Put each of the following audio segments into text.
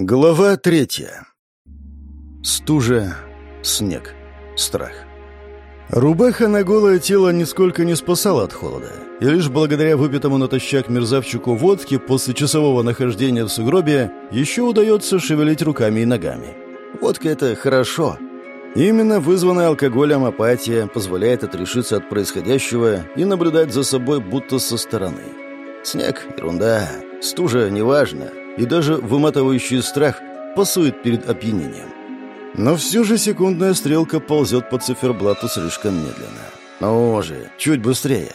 Глава третья. Стужа, снег, страх. Рубаха на голое тело нисколько не спасала от холода, и лишь благодаря выпитому натощак мерзавчику водки после часового нахождения в сугробе еще удается шевелить руками и ногами. Водка — это хорошо. Именно вызванная алкоголем апатия позволяет отрешиться от происходящего и наблюдать за собой будто со стороны. Снег — ерунда, стужа — неважно, и даже выматывающий страх пасует перед опьянением. Но все же секундная стрелка ползет по циферблату слишком медленно. Ну же, чуть быстрее.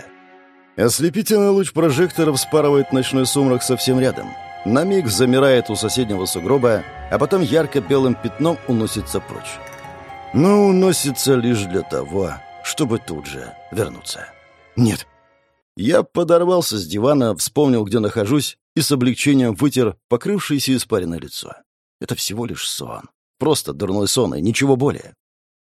Ослепительный луч прожектора вспарывает ночной сумрак совсем рядом. На миг замирает у соседнего сугроба, а потом ярко-белым пятном уносится прочь. Но уносится лишь для того, чтобы тут же вернуться. Нет. Я подорвался с дивана, вспомнил, где нахожусь, и с облегчением вытер покрывшееся испаренное лицо. Это всего лишь сон. Просто дурной сон и ничего более.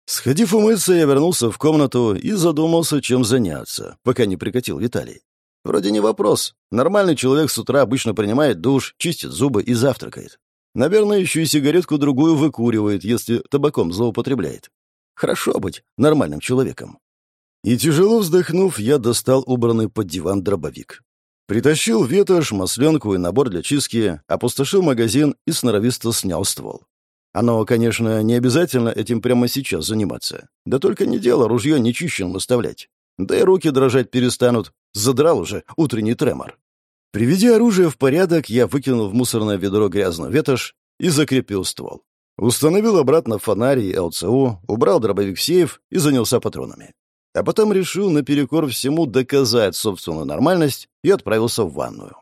Сходив умыться, я вернулся в комнату и задумался, чем заняться, пока не прикатил Виталий. Вроде не вопрос. Нормальный человек с утра обычно принимает душ, чистит зубы и завтракает. Наверное, еще и сигаретку-другую выкуривает, если табаком злоупотребляет. Хорошо быть нормальным человеком. И тяжело вздохнув, я достал убранный под диван дробовик. Притащил ветошь, масленку и набор для чистки, опустошил магазин и сноровисто снял ствол. Оно, конечно, не обязательно этим прямо сейчас заниматься. Да только не дело ружье нечищенным оставлять. Да и руки дрожать перестанут. Задрал уже утренний тремор. Приведя оружие в порядок, я выкинул в мусорное ведро грязную ветошь и закрепил ствол. Установил обратно фонарь и ЛЦУ, убрал дробовик в сейф и занялся патронами а потом решил наперекор всему доказать собственную нормальность и отправился в ванную.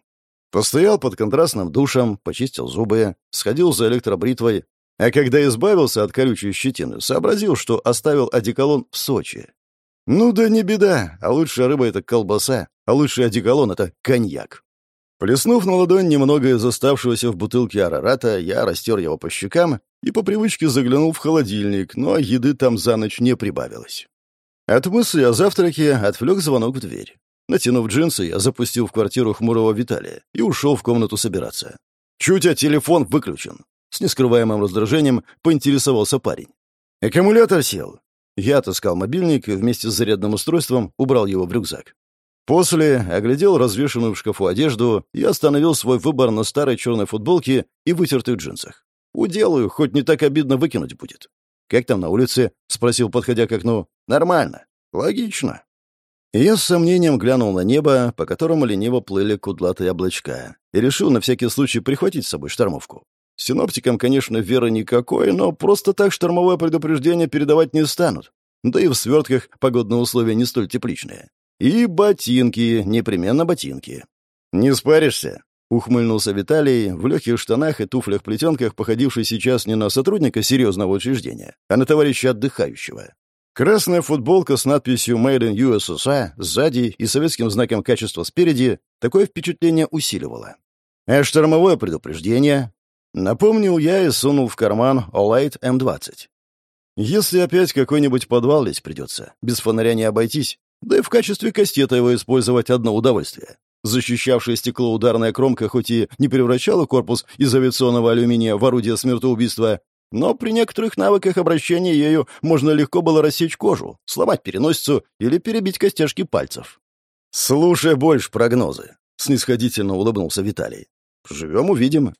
Постоял под контрастным душем, почистил зубы, сходил за электробритвой, а когда избавился от колючей щетины, сообразил, что оставил одеколон в Сочи. Ну да не беда, а лучшая рыба — это колбаса, а лучший одеколон — это коньяк. Плеснув на ладонь немного из оставшегося в бутылке арарата, я растер его по щекам и по привычке заглянул в холодильник, но еды там за ночь не прибавилось. От мысли о завтраке отвлек звонок в дверь. Натянув джинсы, я запустил в квартиру хмурого Виталия и ушел в комнату собираться. «Чуть, а телефон выключен!» С нескрываемым раздражением поинтересовался парень. «Аккумулятор сел». Я отыскал мобильник и вместе с зарядным устройством убрал его в рюкзак. После оглядел развешенную в шкафу одежду и остановил свой выбор на старой черной футболке и вытертых джинсах. Уделаю, хоть не так обидно выкинуть будет. «Как там на улице?» — спросил, подходя к окну. «Нормально. Логично». Я с сомнением глянул на небо, по которому лениво плыли кудлатые облачка, и решил на всякий случай прихватить с собой штормовку. Синоптикам, конечно, веры никакой, но просто так штормовое предупреждение передавать не станут. Да и в свертках погодные условия не столь тепличные. И ботинки, непременно ботинки. «Не спаришься?» — ухмыльнулся Виталий в легких штанах и туфлях-плетенках, походивший сейчас не на сотрудника серьезного учреждения, а на товарища отдыхающего. Красная футболка с надписью «Made in USSR» сзади и советским знаком качества спереди такое впечатление усиливало. А штормовое предупреждение? Напомнил я и сунул в карман Олайт М-20. Если опять какой-нибудь подвал лезть придется, без фонаря не обойтись, да и в качестве кастета его использовать одно удовольствие. Защищавшая стекло ударная кромка хоть и не превращала корпус из авиационного алюминия в орудие смертоубийства, но при некоторых навыках обращения ею можно легко было рассечь кожу, сломать переносицу или перебить костяшки пальцев. «Слушай больше прогнозы», — снисходительно улыбнулся Виталий. «Живем — увидим».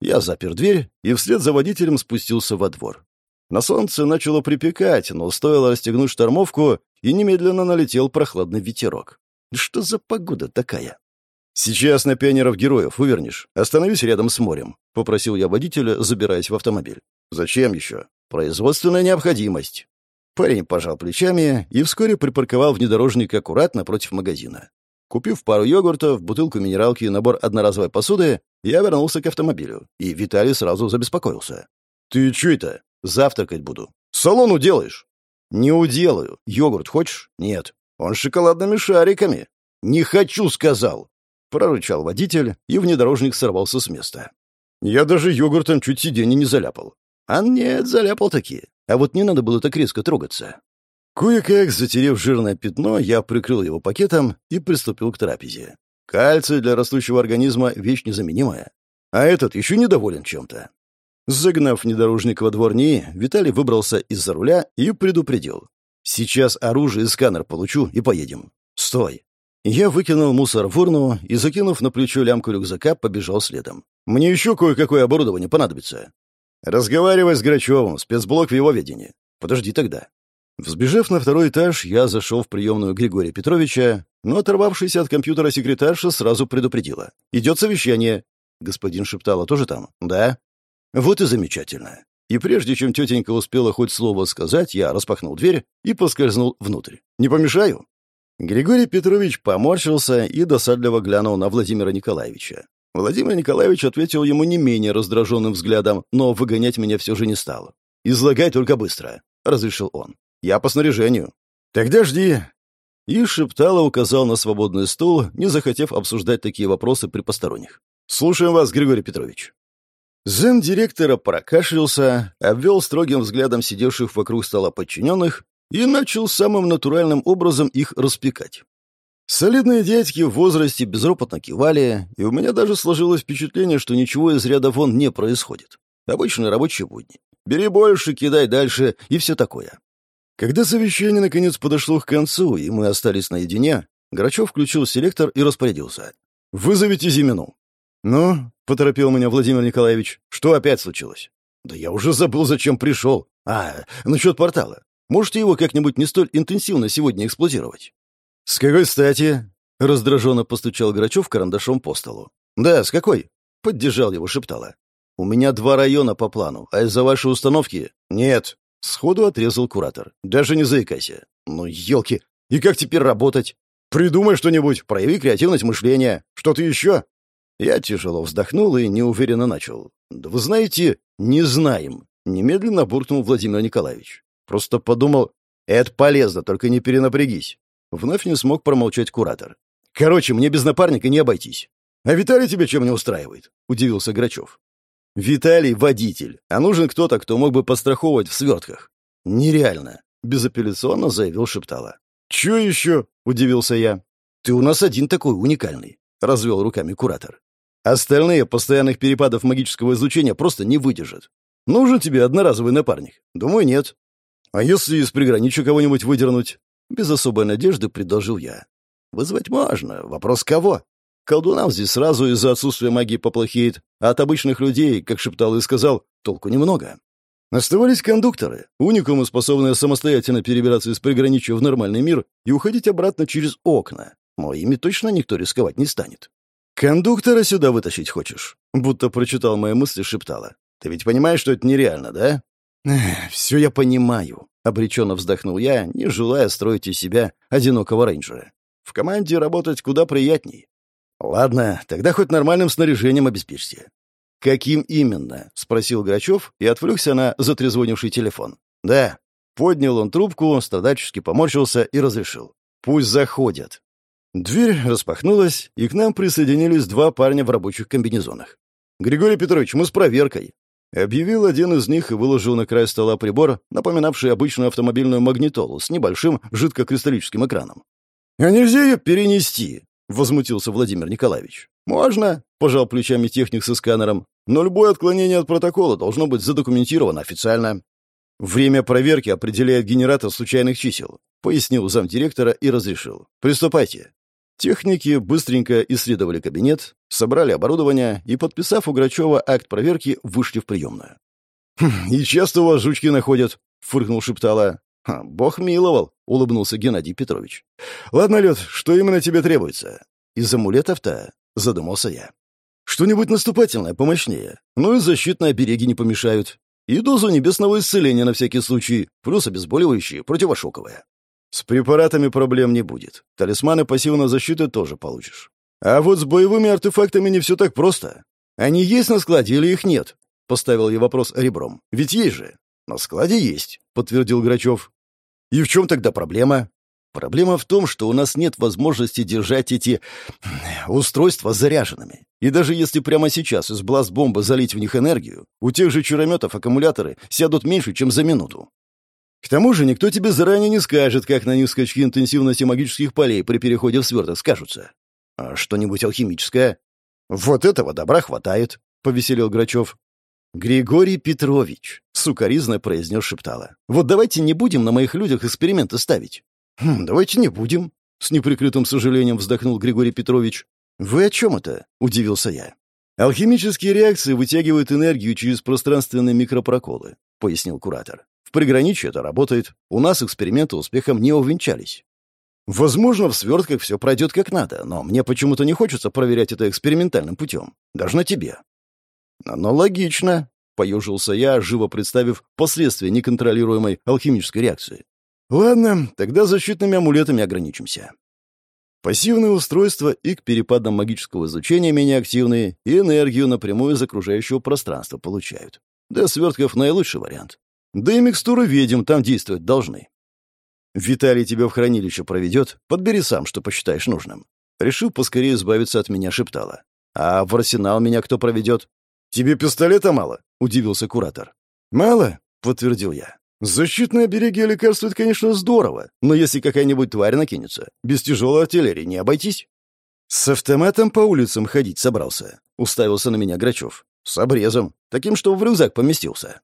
Я запер дверь и вслед за водителем спустился во двор. На солнце начало припекать, но стоило расстегнуть штормовку, и немедленно налетел прохладный ветерок. Что за погода такая? «Сейчас на пионеров-героев вывернешь. Остановись рядом с морем», — попросил я водителя, забираясь в автомобиль. «Зачем еще? Производственная необходимость». Парень пожал плечами и вскоре припарковал внедорожник аккуратно против магазина. Купив пару йогуртов, бутылку минералки и набор одноразовой посуды, я вернулся к автомобилю, и Виталий сразу забеспокоился. «Ты чё это? Завтракать буду. Салон уделаешь?» «Не уделаю. Йогурт хочешь?» «Нет. Он с шоколадными шариками». «Не хочу», — сказал прорычал водитель, и внедорожник сорвался с места. Я даже йогуртом чуть сиденье не заляпал. А нет, заляпал таки. А вот не надо было так резко трогаться. Кое-как, затерев жирное пятно, я прикрыл его пакетом и приступил к трапезе. Кальций для растущего организма — вещь незаменимая. А этот еще недоволен чем-то. Загнав внедорожник во двор НИИ, Виталий выбрался из-за руля и предупредил. «Сейчас оружие и сканер получу и поедем». «Стой!» Я выкинул мусор в урну и, закинув на плечо лямку рюкзака, побежал следом. «Мне еще кое-какое оборудование понадобится». «Разговаривай с Грачевым, спецблок в его ведении. Подожди тогда». Взбежав на второй этаж, я зашел в приемную Григория Петровича, но оторвавшаяся от компьютера секретарша сразу предупредила. «Идет совещание». «Господин Шептала тоже там?» «Да». «Вот и замечательно». И прежде чем тетенька успела хоть слово сказать, я распахнул дверь и поскользнул внутрь. «Не помешаю?» Григорий Петрович поморщился и досадливо глянул на Владимира Николаевича. Владимир Николаевич ответил ему не менее раздраженным взглядом, но выгонять меня все же не стал. «Излагай только быстро», — разрешил он. «Я по снаряжению». «Тогда жди». И Шептало указал на свободный стул, не захотев обсуждать такие вопросы при посторонних. «Слушаем вас, Григорий Петрович». Зам-директора прокашлялся, обвел строгим взглядом сидевших вокруг стола подчиненных и начал самым натуральным образом их распекать. Солидные дядьки в возрасте безропотно кивали, и у меня даже сложилось впечатление, что ничего из ряда вон не происходит. Обычные рабочие будни. Бери больше, кидай дальше и все такое. Когда совещание наконец подошло к концу, и мы остались наедине, Грачев включил селектор и распорядился. «Вызовите Зимину». «Ну?» — поторопил меня Владимир Николаевич. «Что опять случилось?» «Да я уже забыл, зачем пришел. А, насчет портала. Можете его как-нибудь не столь интенсивно сегодня эксплуатировать?» «С какой стати?» — раздраженно постучал Грачев карандашом по столу. «Да, с какой?» — поддержал его шептала. «У меня два района по плану, а из-за вашей установки...» «Нет!» — сходу отрезал куратор. «Даже не заикайся». «Ну, елки! И как теперь работать?» «Придумай что-нибудь, прояви креативность мышления. Что-то еще?» Я тяжело вздохнул и неуверенно начал. «Да вы знаете, не знаем», — немедленно буркнул Владимир Николаевич. Просто подумал, это полезно, только не перенапрягись. Вновь не смог промолчать куратор. Короче, мне без напарника не обойтись. А Виталий тебя чем не устраивает? Удивился Грачев. Виталий — водитель, а нужен кто-то, кто мог бы постраховывать в свертках. Нереально, безапелляционно заявил Шептала. Че еще? Удивился я. Ты у нас один такой уникальный, развел руками куратор. Остальные постоянных перепадов магического излучения просто не выдержат. Нужен тебе одноразовый напарник? Думаю, нет. «А если из приграничья кого-нибудь выдернуть?» Без особой надежды предложил я. «Вызвать можно. Вопрос кого? Колдунам здесь сразу из-за отсутствия магии поплохеет, а от обычных людей, как шептал и сказал, толку немного. Оставались кондукторы, уникумы, способные самостоятельно перебираться из приграничья в нормальный мир и уходить обратно через окна. Но ими точно никто рисковать не станет. «Кондуктора сюда вытащить хочешь?» Будто прочитал мои мысли, шептала. «Ты ведь понимаешь, что это нереально, да? «Все я понимаю», — обреченно вздохнул я, не желая строить из себя одинокого рейнджера. «В команде работать куда приятней». «Ладно, тогда хоть нормальным снаряжением обеспечьте». «Каким именно?» — спросил Грачев и отвлекся на затрезвонивший телефон. «Да». Поднял он трубку, страдачески поморщился и разрешил. «Пусть заходят». Дверь распахнулась, и к нам присоединились два парня в рабочих комбинезонах. «Григорий Петрович, мы с проверкой», Объявил один из них и выложил на край стола прибор, напоминавший обычную автомобильную магнитолу с небольшим жидкокристаллическим экраном. «А нельзя ее перенести?» — возмутился Владимир Николаевич. «Можно», — пожал плечами техник со сканером, «но любое отклонение от протокола должно быть задокументировано официально». «Время проверки определяет генератор случайных чисел», — пояснил замдиректора и разрешил. «Приступайте». Техники быстренько исследовали кабинет, собрали оборудование и, подписав у Грачева акт проверки, вышли в приемную. «Хм, «И часто у вас жучки находят?» — фыркнул Шептала. «Бог миловал», — улыбнулся Геннадий Петрович. «Ладно, Лед, что именно тебе требуется?» «Из амулетов-то?» — задумался я. «Что-нибудь наступательное, помощнее. Ну и защитные обереги не помешают. И дозу небесного исцеления на всякий случай, плюс обезболивающие, противошоковые. С препаратами проблем не будет. Талисманы пассивной защиты тоже получишь. А вот с боевыми артефактами не все так просто. Они есть на складе или их нет? Поставил я вопрос ребром. Ведь есть же. На складе есть, подтвердил Грачев. И в чем тогда проблема? Проблема в том, что у нас нет возможности держать эти устройства заряженными. И даже если прямо сейчас из бласт-бомбы залить в них энергию, у тех же чурометов аккумуляторы сядут меньше, чем за минуту. К тому же никто тебе заранее не скажет, как на них скачки интенсивности магических полей при переходе в сверток скажутся. А что-нибудь алхимическое? Вот этого добра хватает, — повеселил Грачев. «Григорий Петрович», — сукоризно произнес шептала. «Вот давайте не будем на моих людях эксперименты ставить». «Хм, «Давайте не будем», — с неприкрытым сожалением вздохнул Григорий Петрович. «Вы о чем это?» — удивился я. «Алхимические реакции вытягивают энергию через пространственные микропроколы», — пояснил куратор. «В приграничье это работает. У нас эксперименты успехом не увенчались. Возможно, в свертках все пройдет как надо, но мне почему-то не хочется проверять это экспериментальным путем. Даже на тебе». «Но логично», — поежился я, живо представив последствия неконтролируемой алхимической реакции. «Ладно, тогда защитными амулетами ограничимся. Пассивные устройства и к перепадам магического излучения менее активные, и энергию напрямую из окружающего пространства получают. Для свертков наилучший вариант. Да и микстуры ведьм там действовать должны. Виталий тебя в хранилище проведет, подбери сам, что посчитаешь нужным. Решил поскорее избавиться от меня, шептала. А в арсенал меня кто проведет? Тебе пистолета мало? Удивился куратор. Мало, подтвердил я. Защитные береги лекарства — это, конечно, здорово, но если какая-нибудь тварь накинется, без тяжелой артиллерии не обойтись. С автоматом по улицам ходить собрался, — уставился на меня Грачев. С обрезом, таким, что в рюкзак поместился.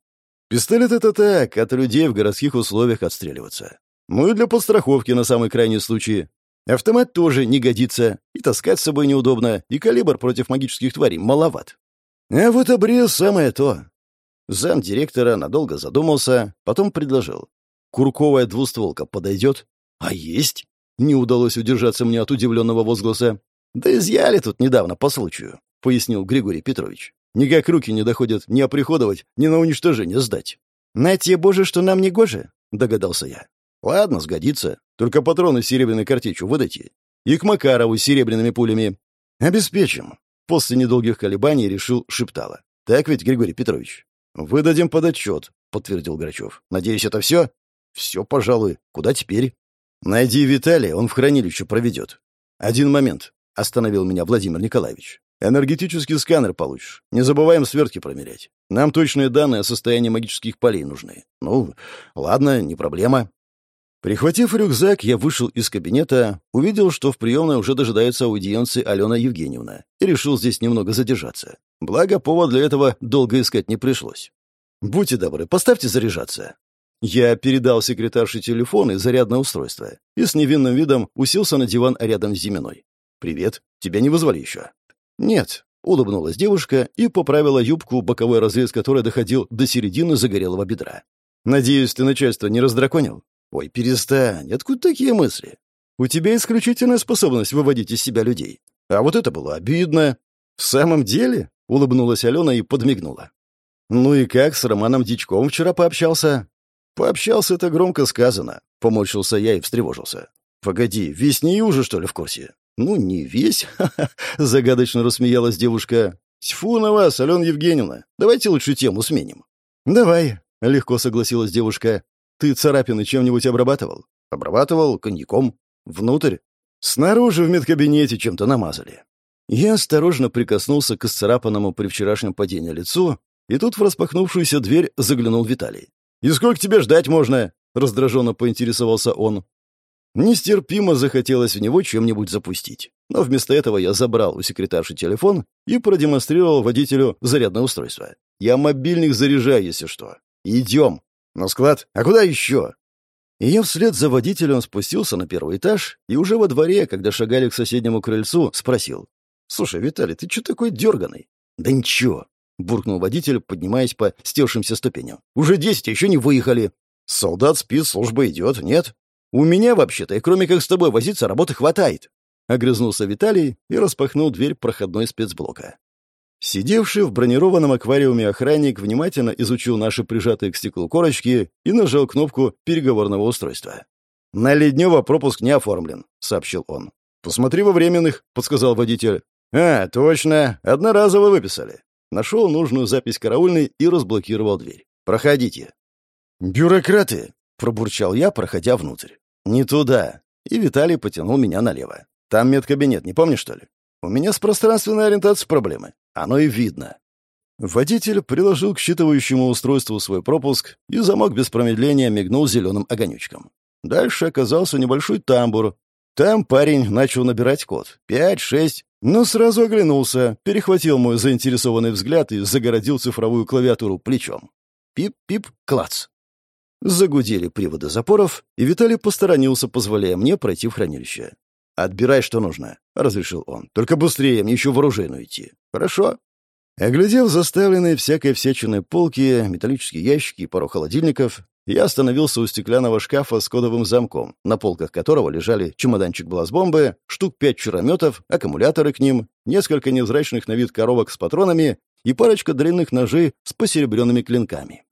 Пистолет — это так, от людей в городских условиях отстреливаться. Ну и для подстраховки на самый крайний случай. Автомат тоже не годится, и таскать с собой неудобно, и калибр против магических тварей маловат. А вот обрез самое то. Зам директора надолго задумался, потом предложил. «Курковая двустволка подойдет?» «А есть?» Не удалось удержаться мне от удивленного возгласа. «Да изъяли тут недавно по случаю», — пояснил Григорий Петрович. «Никак руки не доходят ни оприходовать, ни на уничтожение сдать». «На те, боже, что нам не гоже?» — догадался я. «Ладно, сгодится. Только патроны серебряной картечью выдайте. И к Макарову с серебряными пулями. Обеспечим». После недолгих колебаний решил шептала. «Так ведь, Григорий Петрович?» «Выдадим под отчет», — подтвердил Грачев. «Надеюсь, это все?» «Все, пожалуй. Куда теперь?» «Найди Виталия, он в хранилище проведет». «Один момент», — остановил меня Владимир Николаевич. «Энергетический сканер получишь. Не забываем свертки промерять. Нам точные данные о состоянии магических полей нужны. Ну, ладно, не проблема». Прихватив рюкзак, я вышел из кабинета, увидел, что в приемной уже дожидается аудиенции Алена Евгеньевна, и решил здесь немного задержаться. Благо, повод для этого долго искать не пришлось. «Будьте добры, поставьте заряжаться». Я передал секретарше телефон и зарядное устройство, и с невинным видом уселся на диван рядом с Зиминой. «Привет. Тебя не вызвали еще?» «Нет», — улыбнулась девушка и поправила юбку, боковой разрез которой доходил до середины загорелого бедра. «Надеюсь, ты начальство не раздраконил?» «Ой, перестань, откуда такие мысли? У тебя исключительная способность выводить из себя людей. А вот это было обидно». «В самом деле?» — улыбнулась Алена и подмигнула. «Ну и как с Романом Дичком вчера пообщался?» «Пообщался — это громко сказано», — поморщился я и встревожился. «Погоди, весь не уже, что ли, в курсе?» «Ну, не весь», — загадочно рассмеялась девушка. «Тьфу на вас, Алена Евгеньевна. Давайте лучше тему сменим». «Давай», — легко согласилась девушка. Ты царапины чем-нибудь обрабатывал? Обрабатывал коньяком. Внутрь? Снаружи в медкабинете чем-то намазали. Я осторожно прикоснулся к исцарапанному при вчерашнем падении лицу, и тут в распахнувшуюся дверь заглянул Виталий. «И сколько тебе ждать можно?» — раздраженно поинтересовался он. Нестерпимо захотелось в него чем-нибудь запустить. Но вместо этого я забрал у секретарши телефон и продемонстрировал водителю зарядное устройство. «Я мобильник заряжаю, если что. Идем!» «На склад? А куда еще?» И я вслед за водителем спустился на первый этаж и уже во дворе, когда шагали к соседнему крыльцу, спросил. «Слушай, Виталий, ты что такой дерганый?» «Да ничего», — буркнул водитель, поднимаясь по стевшимся ступеням. «Уже десять, а еще не выехали». «Солдат спит, служба идет, нет?» «У меня, вообще-то, и кроме как с тобой возиться, работы хватает», — огрызнулся Виталий и распахнул дверь проходной спецблока. Сидевший в бронированном аквариуме охранник внимательно изучил наши прижатые к стеклу корочки и нажал кнопку переговорного устройства. «На Леднева пропуск не оформлен», — сообщил он. «Посмотри во временных», — подсказал водитель. «А, точно, одноразово выписали». Нашел нужную запись караульной и разблокировал дверь. «Проходите». «Бюрократы», — пробурчал я, проходя внутрь. «Не туда». И Виталий потянул меня налево. «Там медкабинет, не помнишь, что ли?» «У меня с пространственной ориентацией проблемы. Оно и видно. Водитель приложил к считывающему устройству свой пропуск, и замок без промедления мигнул зеленым огонечком. Дальше оказался небольшой тамбур. Там парень начал набирать код. Пять, шесть, Но сразу оглянулся, перехватил мой заинтересованный взгляд и загородил цифровую клавиатуру плечом. Пип-пип, клац. Загудели приводы запоров, и Виталий посторонился, позволяя мне пройти в хранилище. «Отбирай, что нужно», — разрешил он. «Только быстрее, мне еще в оружейную идти». «Хорошо». Оглядев заставленные всякой всячиной полки, металлические ящики и пару холодильников, я остановился у стеклянного шкафа с кодовым замком, на полках которого лежали чемоданчик блазбомбы, штук пять чурометов, аккумуляторы к ним, несколько невзрачных на вид коробок с патронами и парочка длинных ножей с посеребренными клинками.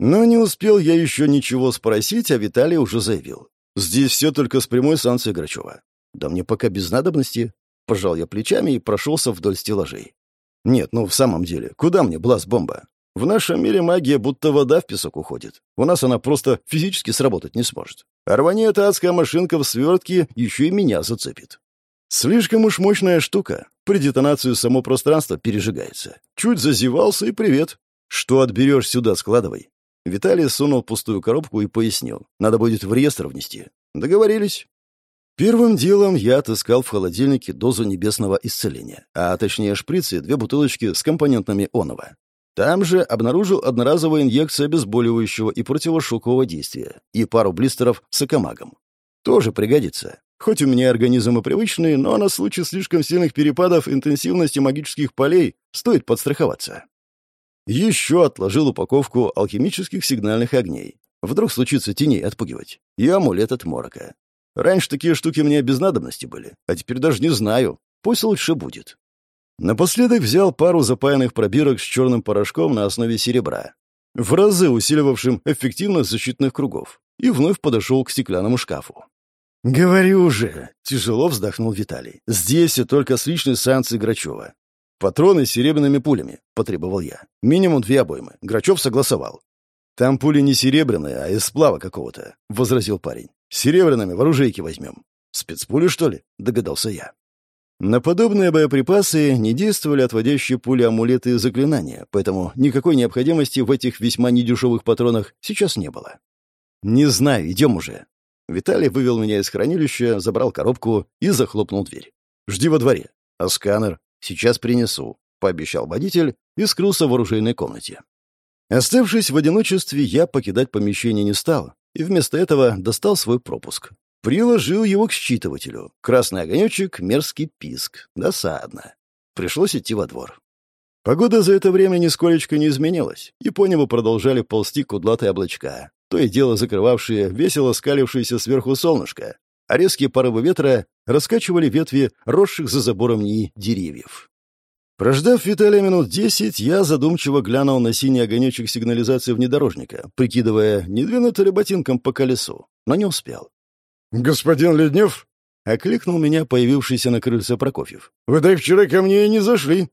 Но не успел я еще ничего спросить, а Виталий уже заявил. «Здесь все только с прямой санкцией Грачева». «Да мне пока без надобности». Пожал я плечами и прошелся вдоль стеллажей. Нет, ну в самом деле, куда мне бласт-бомба? В нашем мире магия будто вода в песок уходит. У нас она просто физически сработать не сможет. А рвани эта адская машинка в свертке еще и меня зацепит. Слишком уж мощная штука. При детонации само пространство пережигается. Чуть зазевался и привет. Что отберешь сюда, складывай. Виталий сунул пустую коробку и пояснил. Надо будет в реестр внести. Договорились. Первым делом я отыскал в холодильнике дозу небесного исцеления, а точнее шприцы и две бутылочки с компонентами онова. Там же обнаружил одноразовую инъекцию обезболивающего и противошокового действия и пару блистеров с акомагом. Тоже пригодится. Хоть у меня организм и привычный, но на случай слишком сильных перепадов интенсивности магических полей стоит подстраховаться. Еще отложил упаковку алхимических сигнальных огней. Вдруг случится теней отпугивать. И амулет от морока. Раньше такие штуки мне без надобности были, а теперь даже не знаю. Пусть лучше будет. Напоследок взял пару запаянных пробирок с черным порошком на основе серебра, в разы усиливавшим эффективность защитных кругов, и вновь подошел к стеклянному шкафу. «Говорю же!» — тяжело вздохнул Виталий. «Здесь все только с личной санкции Грачева. Патроны с серебряными пулями», — потребовал я. «Минимум две обоймы. Грачев согласовал». «Там пули не серебряные, а из сплава какого-то», — возразил парень. Серебряными в оружейке возьмем. Спецпули, что ли?» — догадался я. На подобные боеприпасы не действовали отводящие пули амулеты и заклинания, поэтому никакой необходимости в этих весьма недешевых патронах сейчас не было. «Не знаю, идем уже». Виталий вывел меня из хранилища, забрал коробку и захлопнул дверь. «Жди во дворе. А сканер? Сейчас принесу», — пообещал водитель и скрылся в оружейной комнате. Оставшись в одиночестве, я покидать помещение не стал, и вместо этого достал свой пропуск. Приложил его к считывателю. Красный огонечек, мерзкий писк. Досадно. Пришлось идти во двор. Погода за это время нисколечко не изменилась, и по небу продолжали ползти кудлатые облачка, то и дело закрывавшие весело скалившееся сверху солнышко, а резкие порывы ветра раскачивали ветви росших за забором НИИ деревьев. Прождав Виталия минут десять, я задумчиво глянул на синий огонечек сигнализации внедорожника, прикидывая, не двинуть ли ботинком по колесу, но не успел. «Господин Леднев?» — окликнул меня появившийся на крыльце Прокофьев. «Вы так вчера ко мне и не зашли».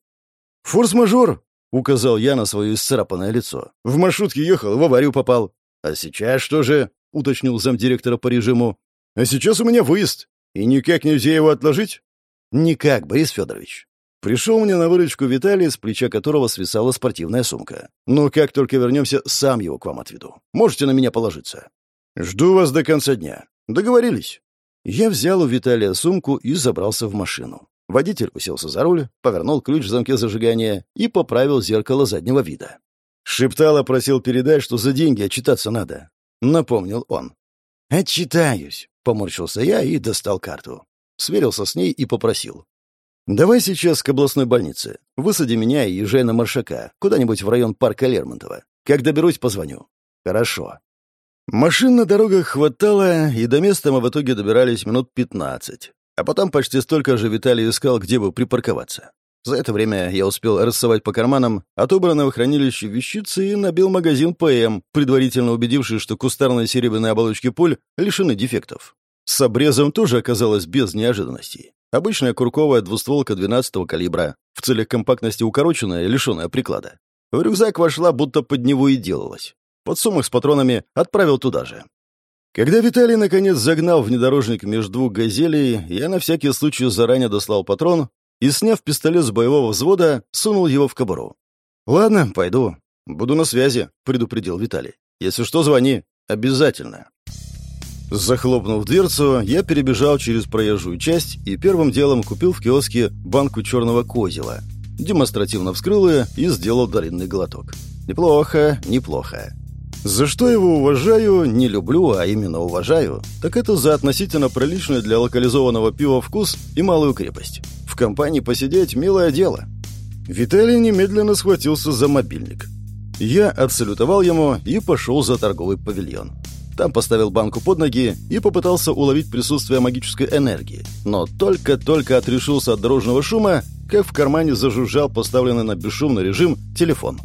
«Форс-мажор!» — указал я на свое исцарапанное лицо. «В маршрутке ехал, в аварию попал». «А сейчас что же?» — уточнил замдиректора по режиму. «А сейчас у меня выезд. И никак нельзя его отложить?» «Никак, Борис Федорович. Пришел мне на выручку Виталий, с плеча которого свисала спортивная сумка. «Ну, как только вернемся, сам его к вам отведу. Можете на меня положиться». «Жду вас до конца дня. Договорились». Я взял у Виталия сумку и забрался в машину. Водитель уселся за руль, повернул ключ в замке зажигания и поправил зеркало заднего вида. Шептало просил передать, что за деньги отчитаться надо. Напомнил он. «Отчитаюсь», — поморщился я и достал карту. Сверился с ней и попросил. «Давай сейчас к областной больнице. Высади меня и езжай на Маршака, куда-нибудь в район парка Лермонтова. Как доберусь, позвоню». «Хорошо». Машин на дорогах хватало, и до места мы в итоге добирались минут пятнадцать. А потом почти столько же Виталий искал, где бы припарковаться. За это время я успел рассовать по карманам отобранного хранилища вещицы и набил магазин ПМ, предварительно убедившись, что кустарные серебряные оболочки пуль лишены дефектов. С обрезом тоже оказалось без неожиданностей. Обычная курковая двустволка 12-го калибра, в целях компактности укороченная, лишенная приклада. В рюкзак вошла, будто под него и делалась. Подсумок с патронами отправил туда же. Когда Виталий наконец загнал внедорожник между двух газелей, я на всякий случай заранее дослал патрон и, сняв пистолет с боевого взвода, сунул его в кобуру. «Ладно, пойду. Буду на связи», — предупредил Виталий. «Если что, звони. Обязательно». Захлопнув дверцу, я перебежал через проезжую часть и первым делом купил в киоске банку черного козела. Демонстративно вскрыл ее и сделал длинный глоток. Неплохо, неплохо. За что его уважаю, не люблю, а именно уважаю, так это за относительно приличный для локализованного пива вкус и малую крепость. В компании посидеть – милое дело. Виталий немедленно схватился за мобильник. Я отсалютовал ему и пошел за торговый павильон. Там поставил банку под ноги и попытался уловить присутствие магической энергии. Но только-только отрешился от дорожного шума, как в кармане зажужжал поставленный на бесшумный режим телефон.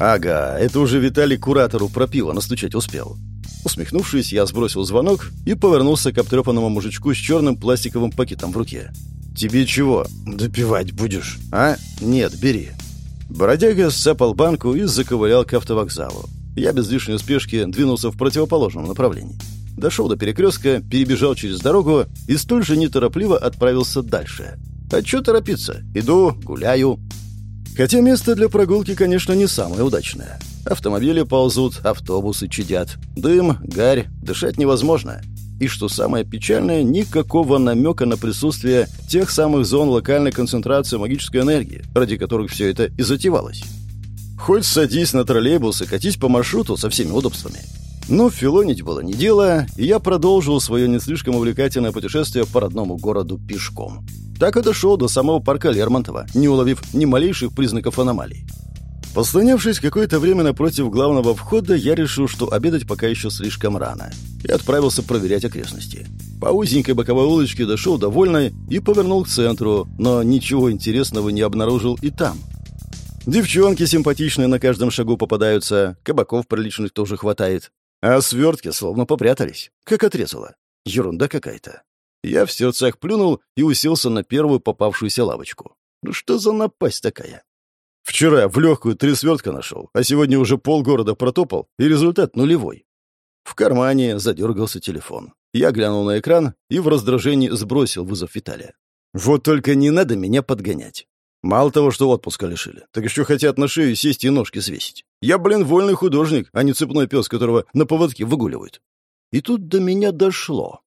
«Ага, это уже Виталий куратору про пиво настучать успел». Усмехнувшись, я сбросил звонок и повернулся к обтрепанному мужичку с черным пластиковым пакетом в руке. «Тебе чего? Допивать будешь?» «А? Нет, бери». Бродяга сцапал банку и заковырял к автовокзалу. Я без лишней спешки двинулся в противоположном направлении. Дошел до перекрестка, перебежал через дорогу и столь же неторопливо отправился дальше. А что торопиться? Иду, гуляю. Хотя место для прогулки, конечно, не самое удачное. Автомобили ползут, автобусы чадят. Дым, гарь, дышать невозможно. И что самое печальное, никакого намека на присутствие тех самых зон локальной концентрации магической энергии, ради которых все это и затевалось. Хоть садись на троллейбус и катись по маршруту со всеми удобствами. Но филонить было не дело, и я продолжил свое не слишком увлекательное путешествие по родному городу пешком. Так и дошел до самого парка Лермонтова, не уловив ни малейших признаков аномалий. Послонявшись какое-то время напротив главного входа, я решил, что обедать пока еще слишком рано, и отправился проверять окрестности. По узенькой боковой улочке дошел довольно и повернул к центру, но ничего интересного не обнаружил и там – Девчонки симпатичные на каждом шагу попадаются, кабаков приличных тоже хватает. А свертки словно попрятались, как отрезало. Ерунда какая-то. Я в сердцах плюнул и уселся на первую попавшуюся лавочку. Ну что за напасть такая? Вчера в легкую три свертка нашел, а сегодня уже полгорода протопал, и результат нулевой. В кармане задергался телефон. Я глянул на экран и в раздражении сбросил вызов Виталия. Вот только не надо меня подгонять. Мало того, что отпуска лишили, так еще хотят на шею сесть и ножки свесить. Я, блин, вольный художник, а не цепной пес, которого на поводке выгуливают. И тут до меня дошло.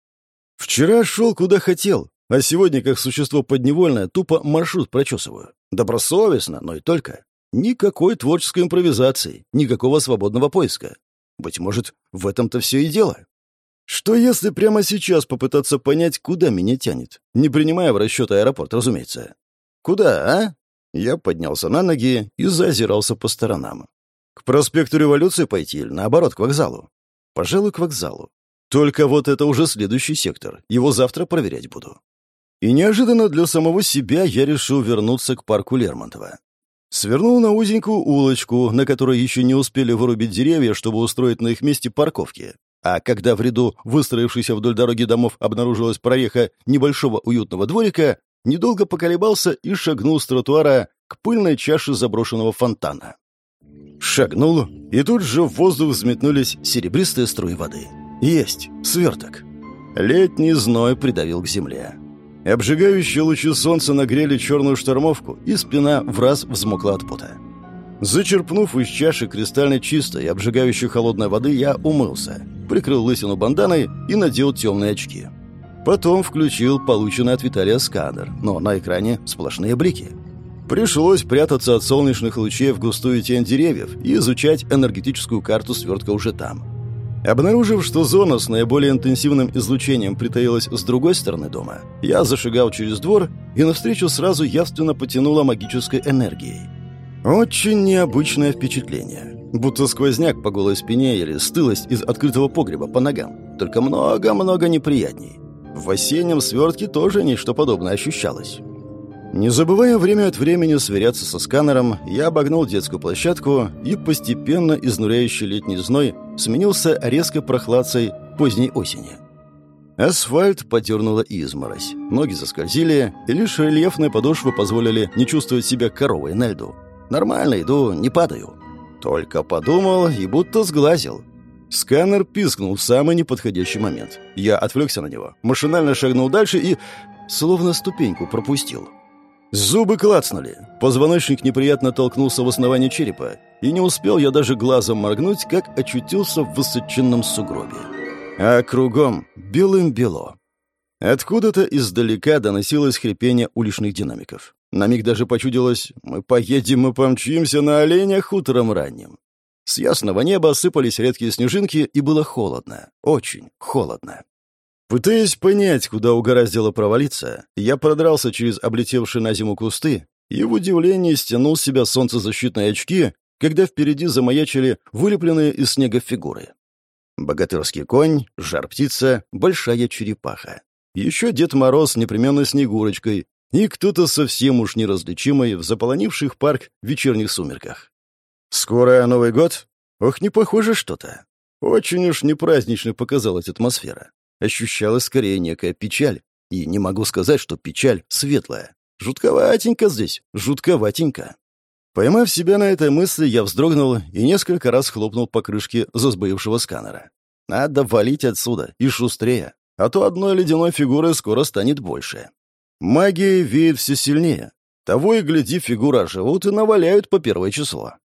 Вчера шел куда хотел, а сегодня, как существо подневольное, тупо маршрут прочесываю. Добросовестно, но и только. Никакой творческой импровизации, никакого свободного поиска. Быть может, в этом-то все и дело. Что если прямо сейчас попытаться понять, куда меня тянет? Не принимая в расчет аэропорт, разумеется. «Куда, а?» Я поднялся на ноги и зазирался по сторонам. «К проспекту Революции пойти или, наоборот, к вокзалу?» «Пожалуй, к вокзалу. Только вот это уже следующий сектор. Его завтра проверять буду». И неожиданно для самого себя я решил вернуться к парку Лермонтова. Свернул на узенькую улочку, на которой еще не успели вырубить деревья, чтобы устроить на их месте парковки. А когда в ряду выстроившихся вдоль дороги домов обнаружилась прореха небольшого уютного дворика, недолго поколебался и шагнул с тротуара к пыльной чаше заброшенного фонтана. Шагнул, и тут же в воздух взметнулись серебристые струи воды. Есть, сверток. Летний зной придавил к земле. Обжигающие лучи солнца нагрели черную штормовку, и спина в раз взмокла от пота. Зачерпнув из чаши кристально чистой и обжигающей холодной воды, я умылся, прикрыл лысину банданой и надел темные очки. Потом включил полученный от Виталия сканер, но на экране сплошные блики. Пришлось прятаться от солнечных лучей в густую тень деревьев и изучать энергетическую карту свертка уже там. Обнаружив, что зона с наиболее интенсивным излучением притаилась с другой стороны дома, я зашагал через двор и навстречу сразу явственно потянуло магической энергией. Очень необычное впечатление. Будто сквозняк по голой спине или стылость из открытого погреба по ногам. Только много-много неприятней. В осеннем свертке тоже нечто подобное ощущалось. Не забывая время от времени сверяться со сканером, я обогнул детскую площадку, и постепенно изнуряющий летний зной сменился резко прохладцей поздней осени. Асфальт подернула изморозь, ноги заскользили, и лишь рельефные подошвы позволили не чувствовать себя коровой на льду. Нормально иду, не падаю. Только подумал и будто сглазил. Сканер пискнул в самый неподходящий момент. Я отвлекся на него, машинально шагнул дальше и... словно ступеньку пропустил. Зубы клацнули. Позвоночник неприятно толкнулся в основание черепа, и не успел я даже глазом моргнуть, как очутился в высоченном сугробе. А кругом белым-бело. Откуда-то издалека доносилось хрипение уличных динамиков. На миг даже почудилось «Мы поедем и помчимся на оленях утром ранним». С ясного неба осыпались редкие снежинки, и было холодно. Очень холодно. Пытаясь понять, куда угораздило провалиться, я продрался через облетевшие на зиму кусты и в удивлении стянул с себя солнцезащитные очки, когда впереди замаячили вылепленные из снега фигуры. Богатырский конь, жар-птица, большая черепаха. Еще Дед Мороз непременно Снегурочкой и кто-то совсем уж неразличимый в заполонивших парк вечерних сумерках. Скоро Новый год? Ох, не похоже что-то. Очень уж непразднично показалась атмосфера. Ощущалась скорее некая печаль. И не могу сказать, что печаль светлая. Жутковатенько здесь, жутковатенько. Поймав себя на этой мысли, я вздрогнул и несколько раз хлопнул по крышке засбоившего сканера. Надо валить отсюда, и шустрее а то одной ледяной фигуры скоро станет больше. Магия веет все сильнее. Того и гляди, фигуры оживут и наваляют по первое число.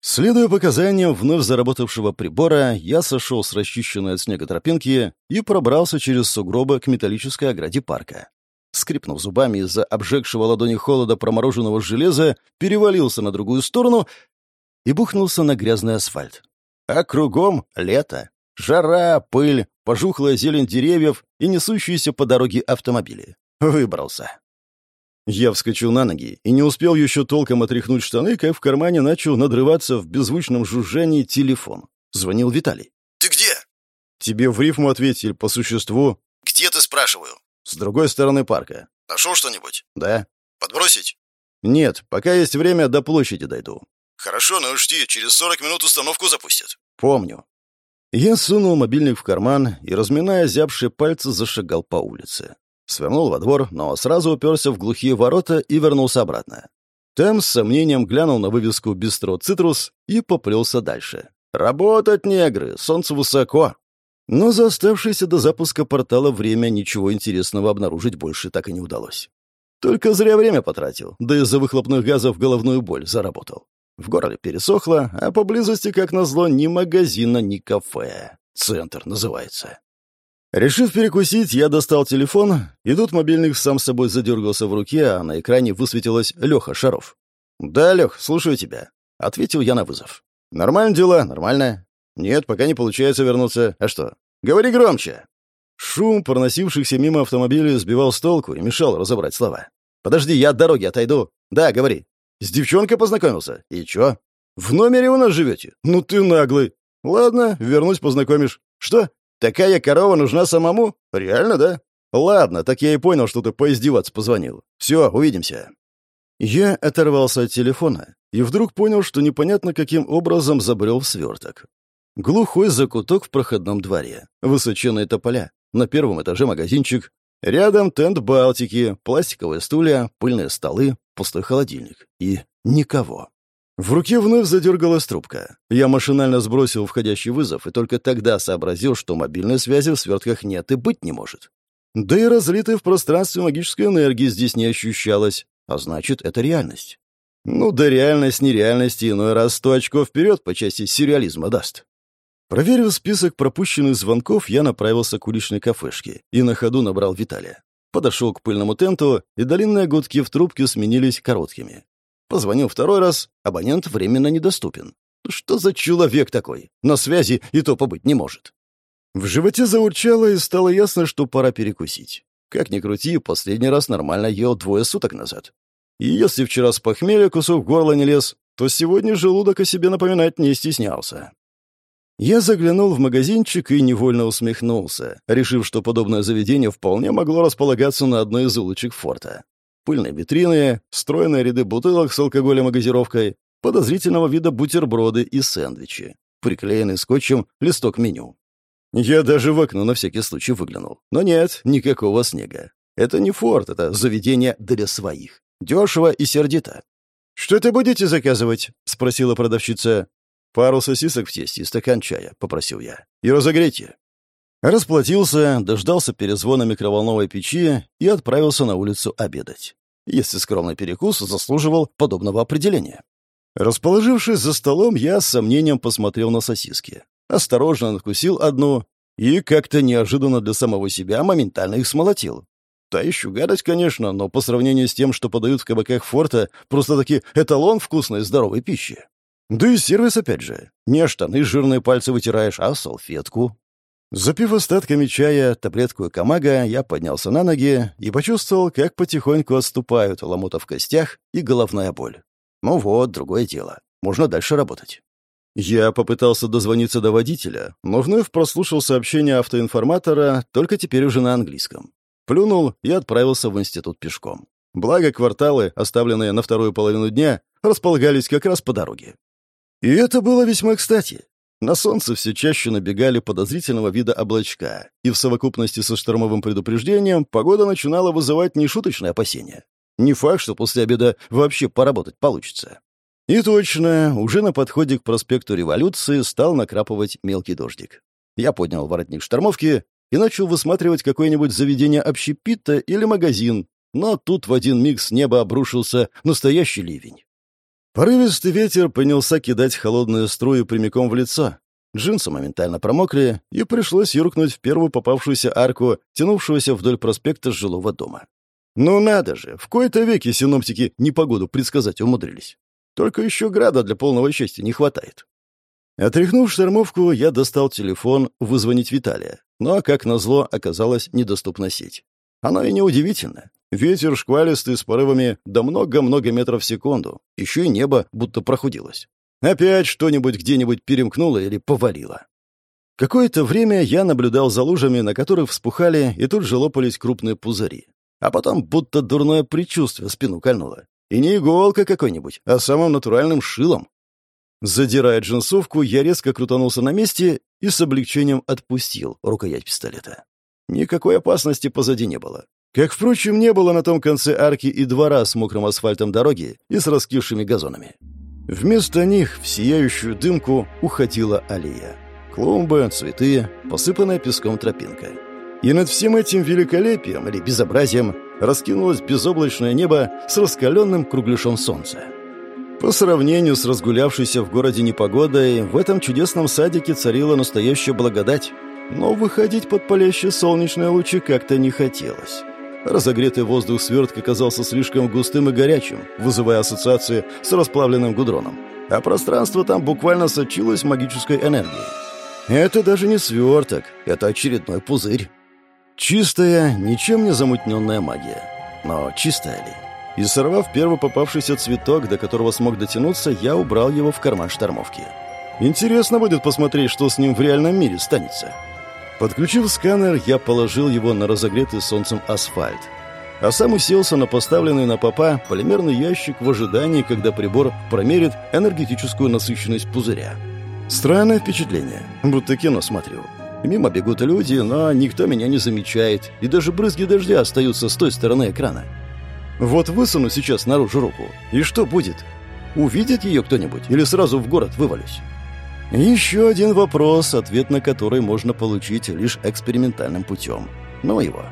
Следуя показаниям вновь заработавшего прибора, я сошел с расчищенной от снега тропинки и пробрался через сугробы к металлической ограде парка. Скрипнув зубами из-за обжегшего ладони холода промороженного железа, перевалился на другую сторону и бухнулся на грязный асфальт. А кругом лето. Жара, пыль, пожухлая зелень деревьев и несущиеся по дороге автомобили. Выбрался. Я вскочил на ноги и не успел еще толком отряхнуть штаны, как в кармане начал надрываться в беззвучном жужжании телефон. Звонил Виталий. «Ты где?» «Тебе в рифму ответили, по существу». «Где ты, спрашиваю?» «С другой стороны парка». «Нашел что-нибудь?» «Да». «Подбросить?» «Нет, пока есть время, до площади дойду». «Хорошо, но учти, через 40 минут установку запустят». «Помню». Я сунул мобильник в карман и, разминая зябшие пальцы, зашагал по улице. Свернул во двор, но сразу уперся в глухие ворота и вернулся обратно. Там с сомнением глянул на вывеску «Бистро Цитрус» и поплелся дальше. «Работать, негры! Солнце высоко!» Но за оставшееся до запуска портала время ничего интересного обнаружить больше так и не удалось. Только зря время потратил, да из-за выхлопных газов головную боль заработал. В горле пересохло, а поблизости, как назло, ни магазина, ни кафе. Центр называется. Решив перекусить, я достал телефон, и тут мобильник сам собой задергался в руке, а на экране высветилось Леха Шаров. «Да, Лех, слушаю тебя», — ответил я на вызов. «Нормально дела, нормально. Нет, пока не получается вернуться. А что? Говори громче». Шум проносившихся мимо автомобилей сбивал с толку и мешал разобрать слова. «Подожди, я от дороги отойду. Да, говори». С девчонкой познакомился? И чё? В номере у нас живете? Ну ты наглый. Ладно, вернусь, познакомишь. Что? Такая корова нужна самому? Реально, да? Ладно, так я и понял, что ты поиздеваться позвонил. Все, увидимся. Я оторвался от телефона и вдруг понял, что непонятно каким образом забрел в сверток. Глухой закуток в проходном дворе, высоченные тополя, на первом этаже магазинчик, рядом тент Балтики, пластиковые стулья, пыльные столы, пустой холодильник. И никого. В руке вновь задергалась трубка. Я машинально сбросил входящий вызов и только тогда сообразил, что мобильной связи в свертках нет и быть не может. Да и разлитой в пространстве магической энергии здесь не ощущалось, а значит, это реальность. Ну да реальность нереальности иной раз сто очков вперед по части сюрреализма даст. Проверив список пропущенных звонков, я направился к уличной кафешке и на ходу набрал Виталия. Подошел к пыльному тенту, и длинные гудки в трубке сменились короткими. Позвонил второй раз, абонент временно недоступен. Что за человек такой? На связи и то побыть не может. В животе заурчало, и стало ясно, что пора перекусить. Как ни крути, последний раз нормально ел двое суток назад. И если вчера с похмелья кусок горла не лез, то сегодня желудок о себе напоминать не стеснялся. Я заглянул в магазинчик и невольно усмехнулся, решив, что подобное заведение вполне могло располагаться на одной из улочек форта. Пыльные витрины, стройные ряды бутылок с алкоголем и газировкой, подозрительного вида бутерброды и сэндвичи, приклеенный скотчем листок меню. Я даже в окно на всякий случай выглянул. Но нет, никакого снега. Это не форт, это заведение для своих. Дешево и сердито. «Что это будете заказывать?» — спросила продавщица. «Пару сосисок в тесте и стакан чая», — попросил я. «И разогрейте». Расплатился, дождался перезвона микроволновой печи и отправился на улицу обедать. Если скромный перекус заслуживал подобного определения. Расположившись за столом, я с сомнением посмотрел на сосиски. Осторожно надкусил одну И как-то неожиданно для самого себя моментально их смолотил. Та еще гадость, конечно, но по сравнению с тем, что подают в кабаках форта, просто-таки эталон вкусной здоровой пищи. Да и сервис опять же. Не штаны жирные пальцы вытираешь, а салфетку. Запив остатками чая таблетку и камага, я поднялся на ноги и почувствовал, как потихоньку отступают ломота в костях и головная боль. Ну вот, другое дело. Можно дальше работать. Я попытался дозвониться до водителя, но вновь прослушал сообщение автоинформатора, только теперь уже на английском. Плюнул и отправился в институт пешком. Благо, кварталы, оставленные на вторую половину дня, располагались как раз по дороге. И это было весьма кстати. На солнце все чаще набегали подозрительного вида облачка, и в совокупности со штормовым предупреждением погода начинала вызывать нешуточные опасения. Не факт, что после обеда вообще поработать получится. И точно, уже на подходе к проспекту Революции стал накрапывать мелкий дождик. Я поднял воротник штормовки и начал высматривать какое-нибудь заведение общепита или магазин, но тут в один миг с неба обрушился настоящий ливень. Порывистый ветер принялся кидать холодную струю прямиком в лицо. Джинсы моментально промокли, и пришлось юркнуть в первую попавшуюся арку, тянувшуюся вдоль проспекта жилого дома. Ну надо же, в кои-то веки синоптики непогоду предсказать умудрились. Только еще града для полного счастья не хватает. Отряхнув штормовку, я достал телефон вызвонить Виталия. Но, как назло, оказалась недоступна сеть. Оно и неудивительно. Ветер шквалистый с порывами до много-много метров в секунду. Еще и небо будто прохудилось. Опять что-нибудь где-нибудь перемкнуло или повалило. Какое-то время я наблюдал за лужами, на которых вспухали и тут же лопались крупные пузыри. А потом будто дурное предчувствие спину кольнуло. И не иголка какой-нибудь, а самым натуральным шилом. Задирая джинсовку, я резко крутанулся на месте и с облегчением отпустил рукоять пистолета. Никакой опасности позади не было. Как, впрочем, не было на том конце арки и двора с мокрым асфальтом дороги и с раскисшими газонами. Вместо них в сияющую дымку уходила аллея. Клумбы, цветы, посыпанная песком тропинка. И над всем этим великолепием или безобразием раскинулось безоблачное небо с раскаленным кругляшом солнца. По сравнению с разгулявшейся в городе непогодой, в этом чудесном садике царила настоящая благодать. Но выходить под палящие солнечные лучи как-то не хотелось. Разогретый воздух свертка казался слишком густым и горячим, вызывая ассоциации с расплавленным гудроном. А пространство там буквально сочилось магической энергией. Это даже не сверток, это очередной пузырь. Чистая, ничем не замутненная магия. Но чистая ли? И сорвав первый попавшийся цветок, до которого смог дотянуться, я убрал его в карман штормовки. Интересно будет посмотреть, что с ним в реальном мире станется. Подключив сканер, я положил его на разогретый солнцем асфальт, а сам уселся на поставленный на попа полимерный ящик в ожидании, когда прибор промерит энергетическую насыщенность пузыря. Странное впечатление, будто кино смотрю. Мимо бегут люди, но никто меня не замечает, и даже брызги дождя остаются с той стороны экрана. Вот высуну сейчас наружу руку, и что будет? Увидит ее кто-нибудь или сразу в город вывалюсь? Еще один вопрос, ответ на который можно получить лишь экспериментальным путем. Ну его.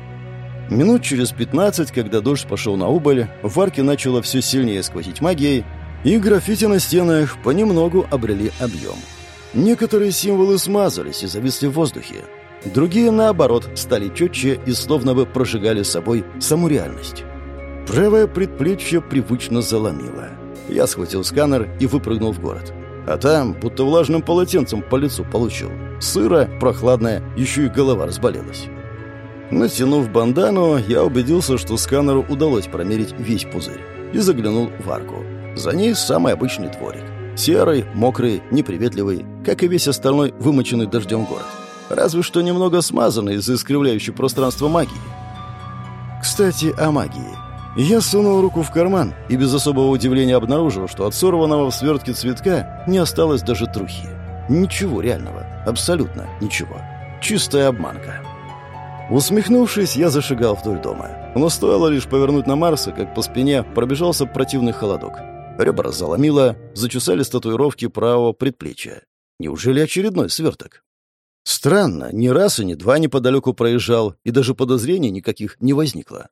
Минут через 15, когда дождь пошел на убыль, в арке начало все сильнее сквозить магией, и граффити на стенах понемногу обрели объем. Некоторые символы смазались и зависли в воздухе. Другие, наоборот, стали четче и словно бы прожигали собой саму реальность. Правое предплечье привычно заломило. Я схватил сканер и выпрыгнул в город. А там будто влажным полотенцем по лицу получил. Сыро, прохладное, еще и голова разболелась. Натянув бандану, я убедился, что сканеру удалось промерить весь пузырь, и заглянул в арку. За ней самый обычный дворик. Серый, мокрый, неприветливый, как и весь остальной вымоченный дождем город. Разве что немного смазанный из-за искривляющей пространство магии. Кстати, о магии. Я сунул руку в карман и без особого удивления обнаружил, что от сорванного в свертке цветка не осталось даже трухи. Ничего реального. Абсолютно ничего. Чистая обманка. Усмехнувшись, я зашагал вдоль дома. Но стоило лишь повернуть на Марса, как по спине пробежался противный холодок. Ребра заломило, зачесались татуировки правого предплечья. Неужели очередной сверток? Странно, ни раз и ни два неподалеку проезжал, и даже подозрений никаких не возникло.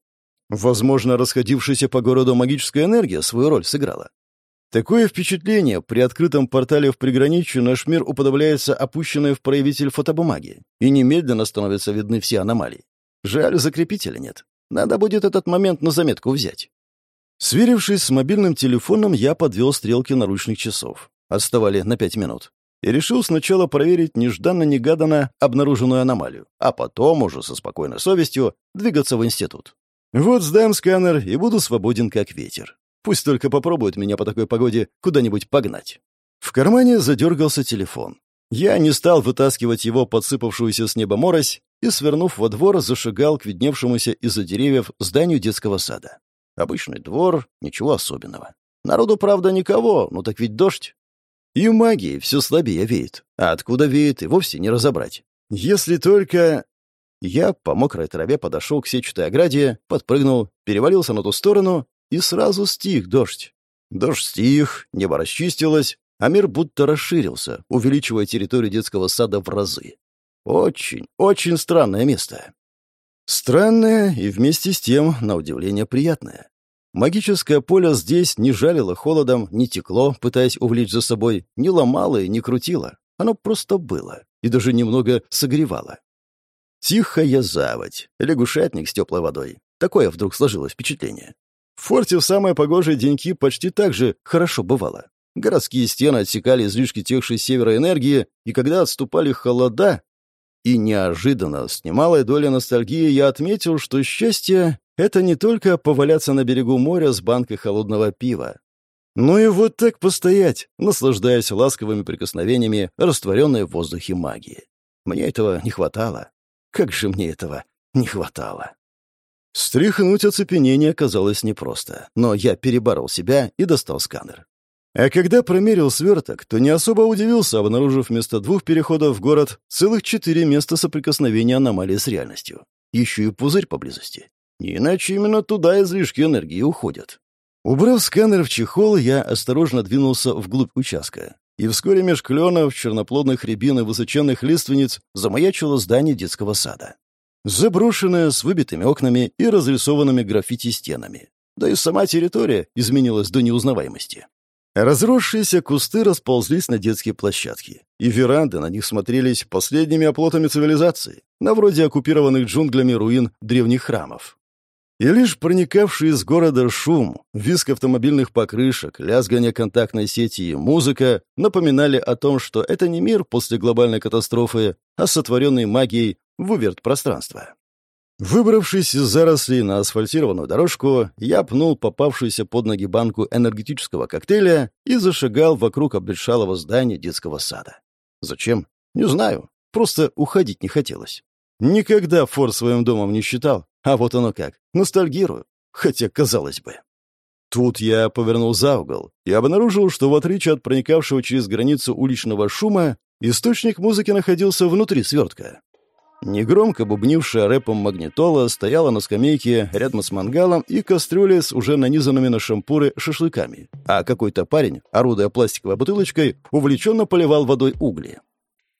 Возможно, расходившаяся по городу магическая энергия свою роль сыграла. Такое впечатление, при открытом портале в приграничье наш мир уподобляется опущенной в проявитель фотобумаги, и немедленно становятся видны все аномалии. Жаль, закрепителя нет. Надо будет этот момент на заметку взять. Сверившись с мобильным телефоном, я подвел стрелки наручных часов. Отставали на пять минут. И решил сначала проверить нежданно-негаданно обнаруженную аномалию, а потом уже со спокойной совестью двигаться в институт. Вот сдам сканер и буду свободен как ветер. Пусть только попробуют меня по такой погоде куда-нибудь погнать. В кармане задергался телефон. Я не стал вытаскивать его подсыпавшуюся с неба морось и, свернув во двор, зашагал к видневшемуся из-за деревьев зданию детского сада. Обычный двор, ничего особенного. Народу, правда, никого, но так ведь дождь. И магии все слабее веет. А откуда веет, и вовсе не разобрать. Если только... Я по мокрой траве подошел к сетчатой ограде, подпрыгнул, перевалился на ту сторону и сразу стих дождь. Дождь стих, небо расчистилось, а мир будто расширился, увеличивая территорию детского сада в разы. Очень, очень странное место. Странное и вместе с тем, на удивление, приятное. Магическое поле здесь не жалило холодом, не текло, пытаясь увлечь за собой, не ломало и не крутило. Оно просто было и даже немного согревало. Тихая заводь, лягушатник с теплой водой. Такое вдруг сложилось впечатление. В форте в самые погожие деньки почти так же хорошо бывало. Городские стены отсекали излишки текшей севера энергии, и когда отступали холода, и неожиданно, с немалой долей ностальгии, я отметил, что счастье — это не только поваляться на берегу моря с банкой холодного пива, но и вот так постоять, наслаждаясь ласковыми прикосновениями растворенной в воздухе магии. Мне этого не хватало. Как же мне этого не хватало? Стряхнуть оцепенение казалось непросто, но я переборол себя и достал сканер. А когда промерил сверток, то не особо удивился, обнаружив вместо двух переходов в город целых четыре места соприкосновения аномалии с реальностью. Еще и пузырь поблизости. Не иначе именно туда излишки энергии уходят. Убрав сканер в чехол, я осторожно двинулся вглубь участка. И вскоре меж кленов, черноплодных рябин и высоченных лиственниц замаячило здание детского сада заброшенная, с выбитыми окнами и разрисованными граффити стенами. Да и сама территория изменилась до неузнаваемости. Разросшиеся кусты расползлись на детские площадки, и веранды на них смотрелись последними оплотами цивилизации, на вроде оккупированных джунглями руин древних храмов. И лишь проникавший из города шум, визг автомобильных покрышек, лязгание контактной сети и музыка напоминали о том, что это не мир после глобальной катастрофы, а сотворенный магией выверт пространства. Выбравшись из зарослей на асфальтированную дорожку, я пнул попавшуюся под ноги банку энергетического коктейля и зашагал вокруг обветшалого здания детского сада. Зачем? Не знаю. Просто уходить не хотелось. Никогда Фор своим домом не считал, а вот оно как. Ностальгирую. Хотя, казалось бы. Тут я повернул за угол и обнаружил, что в отличие от проникавшего через границу уличного шума, источник музыки находился внутри свертка. Негромко бубнившая рэпом магнитола стояла на скамейке рядом с мангалом и кастрюлей с уже нанизанными на шампуры шашлыками, а какой-то парень, орудуя пластиковой бутылочкой, увлеченно поливал водой угли.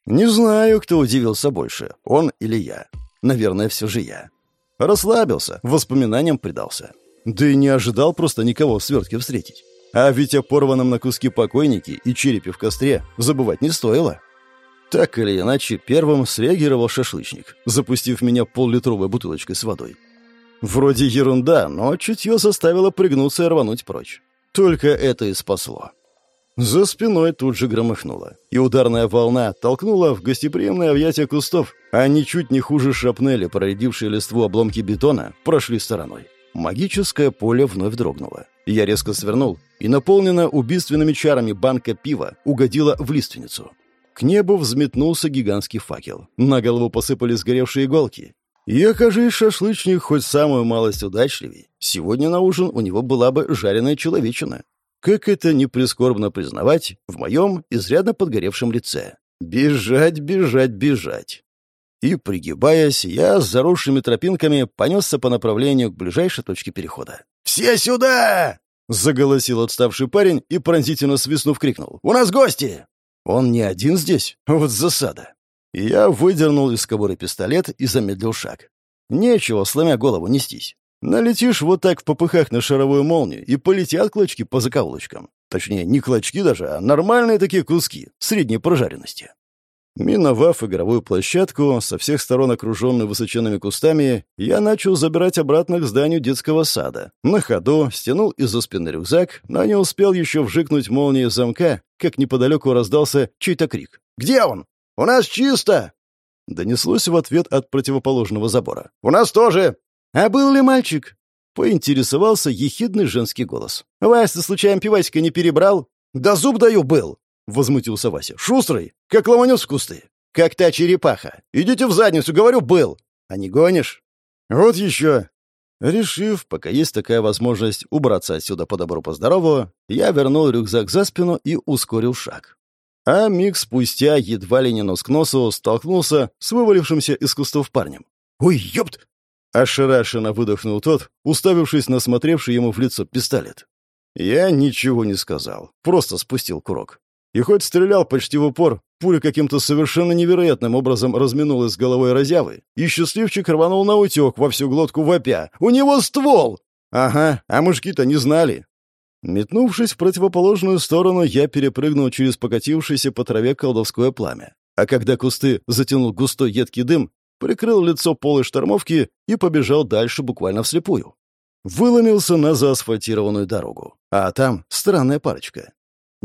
Не знаю, кто удивился больше, он или я. Наверное, все же я. Расслабился, воспоминаниям предался. Да и не ожидал просто никого в свертке встретить. А ведь о порванном на куски покойнике и черепе в костре забывать не стоило. Так или иначе, первым среагировал шашлычник, запустив меня поллитровой бутылочкой с водой. Вроде ерунда, но чутье заставило пригнуться и рвануть прочь. Только это и спасло. За спиной тут же громыхнуло, и ударная волна толкнула в гостеприимное объятие кустов, а ничуть не хуже шрапнели, проредившие листву обломки бетона, прошли стороной. Магическое поле вновь дрогнуло. Я резко свернул, и наполненная убийственными чарами банка пива угодила в лиственницу. К небу взметнулся гигантский факел. На голову посыпались сгоревшие иголки. И окажись шашлычник хоть самую малость удачливей, сегодня на ужин у него была бы жареная человечина. Как это не прискорбно признавать в моем изрядно подгоревшем лице. Бежать, бежать, бежать. И, пригибаясь, я с заросшими тропинками понесся по направлению к ближайшей точке перехода. «Все сюда!» — заголосил отставший парень и, пронзительно свистнув, крикнул. «У нас гости!» Он не один здесь? Вот засада. Я выдернул из кобуры пистолет и замедлил шаг. Нечего, сломя голову, нестись. Налетишь вот так в попыхах на шаровую молнию, и полетят клочки по закоулочкам. Точнее, не клочки даже, а нормальные такие куски, средней прожаренности. Миновав игровую площадку, со всех сторон окруженную высоченными кустами, я начал забирать обратно к зданию детского сада. На ходу стянул из-за спины рюкзак, но не успел еще вжикнуть молнии замка, как неподалеку раздался чей-то крик. «Где он? У нас чисто!» Донеслось в ответ от противоположного забора. «У нас тоже!» «А был ли мальчик?» Поинтересовался ехидный женский голос. «Вась, случайно пивасика не перебрал?» «Да зуб даю, был!» — возмутился Вася. «Шустрый, как ломанес в кусты. Как та черепаха. Идите в задницу, говорю, был. А не гонишь?» «Вот еще!» Решив, пока есть такая возможность убраться отсюда по добру, по здорову, я вернул рюкзак за спину и ускорил шаг. А миг спустя, едва ли не нос к носу, столкнулся с вывалившимся из кустов парнем. «Ой, ёпт!» Ошарашенно выдохнул тот, уставившись на смотревший ему в лицо пистолет. Я ничего не сказал, просто спустил курок. И хоть стрелял почти в упор, пуля каким-то совершенно невероятным образом разминулась с головой разявы, и счастливчик рванул на утек во всю глотку вопя. «У него ствол!» «Ага, а мужики-то не знали». Метнувшись в противоположную сторону, я перепрыгнул через покатившееся по траве колдовское пламя. А когда кусты затянул густой едкий дым, прикрыл лицо полой штормовки и побежал дальше буквально вслепую. Выломился на заасфальтированную дорогу. А там странная парочка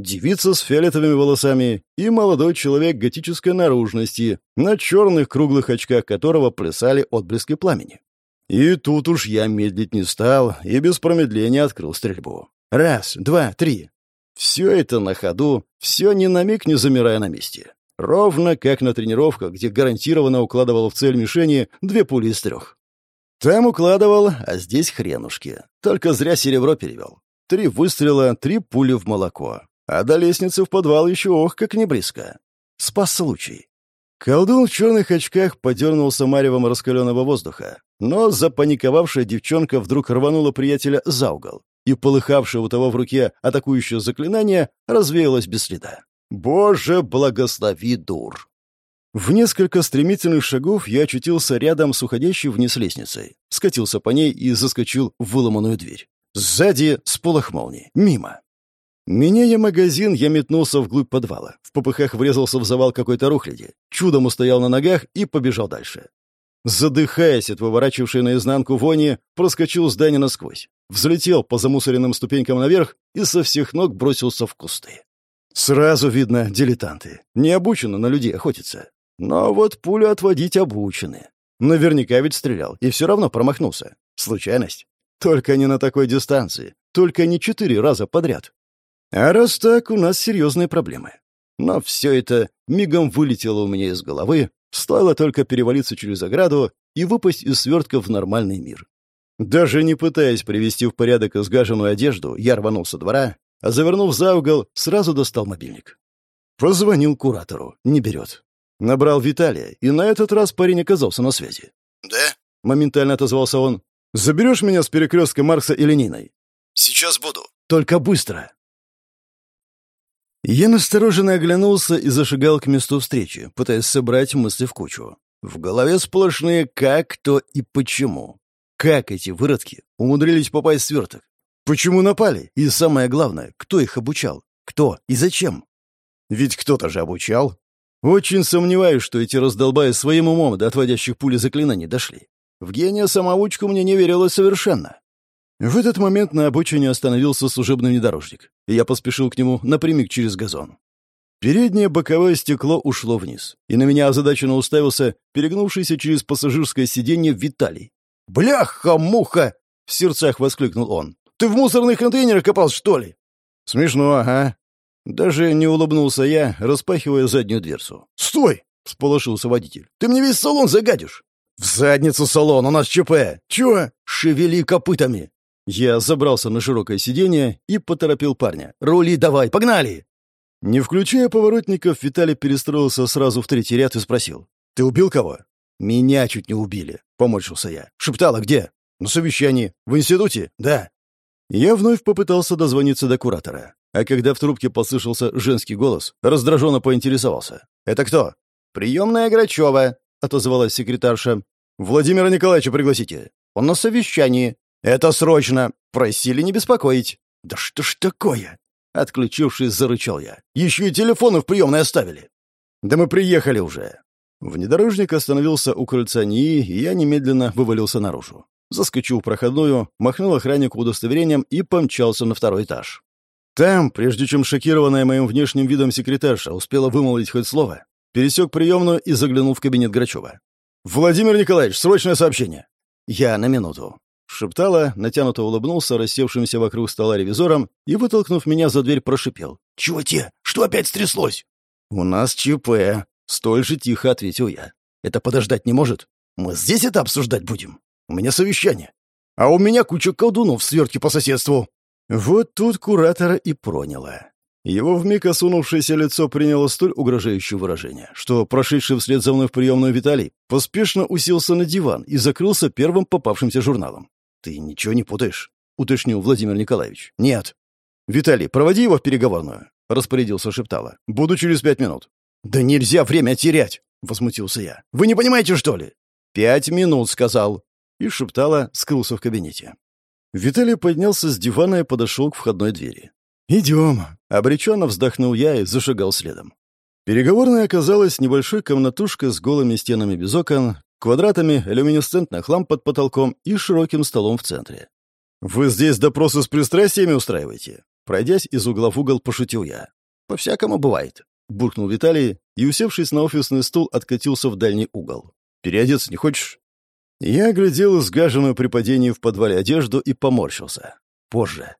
девица с фиолетовыми волосами и молодой человек готической наружности, на черных круглых очках которого плясали отблески пламени. И тут уж я медлить не стал и без промедления открыл стрельбу. Раз, два, три. Все это на ходу, все ни на миг не замирая на месте. Ровно как на тренировках, где гарантированно укладывал в цель мишени две пули из трех. Там укладывал, а здесь хренушки. Только зря серебро перевел. Три выстрела, три пули в молоко. А до лестницы в подвал еще ох, как не близко. Спас случай. Колдун в черных очках подернулся маревом раскаленного воздуха, но запаниковавшая девчонка вдруг рванула приятеля за угол, и полыхавшее у того в руке атакующее заклинание развеялось без следа. «Боже, благослови дур!» В несколько стремительных шагов я очутился рядом с уходящей вниз лестницей, скатился по ней и заскочил в выломанную дверь. Сзади сполох молнии. Мимо. Меняя магазин, я метнулся вглубь подвала. В попыхах врезался в завал какой-то рухляди. Чудом устоял на ногах и побежал дальше. Задыхаясь от выворачивавшей наизнанку вони, проскочил здание насквозь. Взлетел по замусоренным ступенькам наверх и со всех ног бросился в кусты. Сразу видно, дилетанты. Не обучены на людей охотиться. Но вот пулю отводить обучены. Наверняка ведь стрелял, и все равно промахнулся. Случайность. Только не на такой дистанции. Только не четыре раза подряд. А раз так, у нас серьезные проблемы. Но все это мигом вылетело у меня из головы, стоило только перевалиться через ограду и выпасть из свертка в нормальный мир. Даже не пытаясь привести в порядок изгаженную одежду, я рванул со двора, а завернув за угол, сразу достал мобильник. Позвонил куратору. Не берет. Набрал Виталия, и на этот раз парень оказался на связи. «Да?» — моментально отозвался он. «Заберешь меня с перекрестка Маркса и Лениной?» «Сейчас буду». «Только быстро». Я настороженно оглянулся и зашагал к месту встречи, пытаясь собрать мысли в кучу. В голове сплошные «как», «кто» и «почему». Как эти выродки умудрились попасть в сверток? Почему напали? И самое главное, кто их обучал? Кто и зачем? Ведь кто-то же обучал. Очень сомневаюсь, что эти раздолбая своим умом до отводящих пули заклинаний дошли. В гения-самоучку мне не верилось совершенно. В этот момент на обочине остановился служебный внедорожник, и я поспешил к нему напрямик через газон. Переднее боковое стекло ушло вниз, и на меня озадаченно уставился перегнувшийся через пассажирское сиденье Виталий. «Бляха-муха!» — в сердцах воскликнул он. «Ты в мусорных контейнерах копался, что ли?» «Смешно, ага». Даже не улыбнулся я, распахивая заднюю дверцу. «Стой!» — всполошился водитель. «Ты мне весь салон загадишь!» «В задницу салон, у нас ЧП!» «Чего?» «Шевели копытами!» Я забрался на широкое сиденье и поторопил парня. «Рули давай, погнали!» Не включая поворотников, Виталий перестроился сразу в третий ряд и спросил. «Ты убил кого?» «Меня чуть не убили», — поморщился я. «Шептала где?» «На совещании. В институте?» «Да». Я вновь попытался дозвониться до куратора. А когда в трубке послышался женский голос, раздраженно поинтересовался. «Это кто?» «Приемная Грачева», — отозвалась секретарша. «Владимира Николаевича пригласите. Он на совещании. «Это срочно! Просили не беспокоить!» «Да что ж такое?» Отключившись, зарычал я. «Еще и телефоны в приемной оставили!» «Да мы приехали уже!» Внедорожник остановился у крыльца НИИ, и я немедленно вывалился наружу. Заскочил в проходную, махнул охраннику удостоверением и помчался на второй этаж. Там, прежде чем шокированная моим внешним видом секретарша успела вымолвить хоть слово, пересек приемную и заглянул в кабинет Грачева. «Владимир Николаевич, срочное сообщение!» «Я на минуту», — шептала, натянуто улыбнулся рассевшимся вокруг стола ревизором и, вытолкнув меня за дверь, прошипел. «Чего те? Что опять стряслось?» «У нас ЧП», — столь же тихо ответил я. «Это подождать не может? Мы здесь это обсуждать будем? У меня совещание. А у меня куча колдунов в свертке по соседству». Вот тут куратора и проняло. Его вмиг осунувшееся лицо приняло столь угрожающее выражение, что прошедший вслед за мной в приемную Виталий поспешно уселся на диван и закрылся первым попавшимся журналом. «Ты ничего не путаешь?» — уточнил Владимир Николаевич. «Нет». «Виталий, проводи его в переговорную», — распорядился Шептала. «Буду через пять минут». «Да нельзя время терять!» — возмутился я. «Вы не понимаете, что ли?» «Пять минут», — сказал. И Шептала скрылся в кабинете. Виталий поднялся с дивана и подошел к входной двери. «Идем», — обреченно вздохнул я и зашагал следом. Переговорная оказалась небольшой комнатушкой с голыми стенами без окон, квадратами люминесцентных ламп под потолком и широким столом в центре. «Вы здесь допросы с пристрастиями устраиваете?» Пройдясь из угла в угол, пошутил я. «По-всякому бывает», — буркнул Виталий и, усевшись на офисный стул, откатился в дальний угол. «Переодеться не хочешь?» Я оглядел изгаженную при падении в подвале одежду и поморщился. Позже.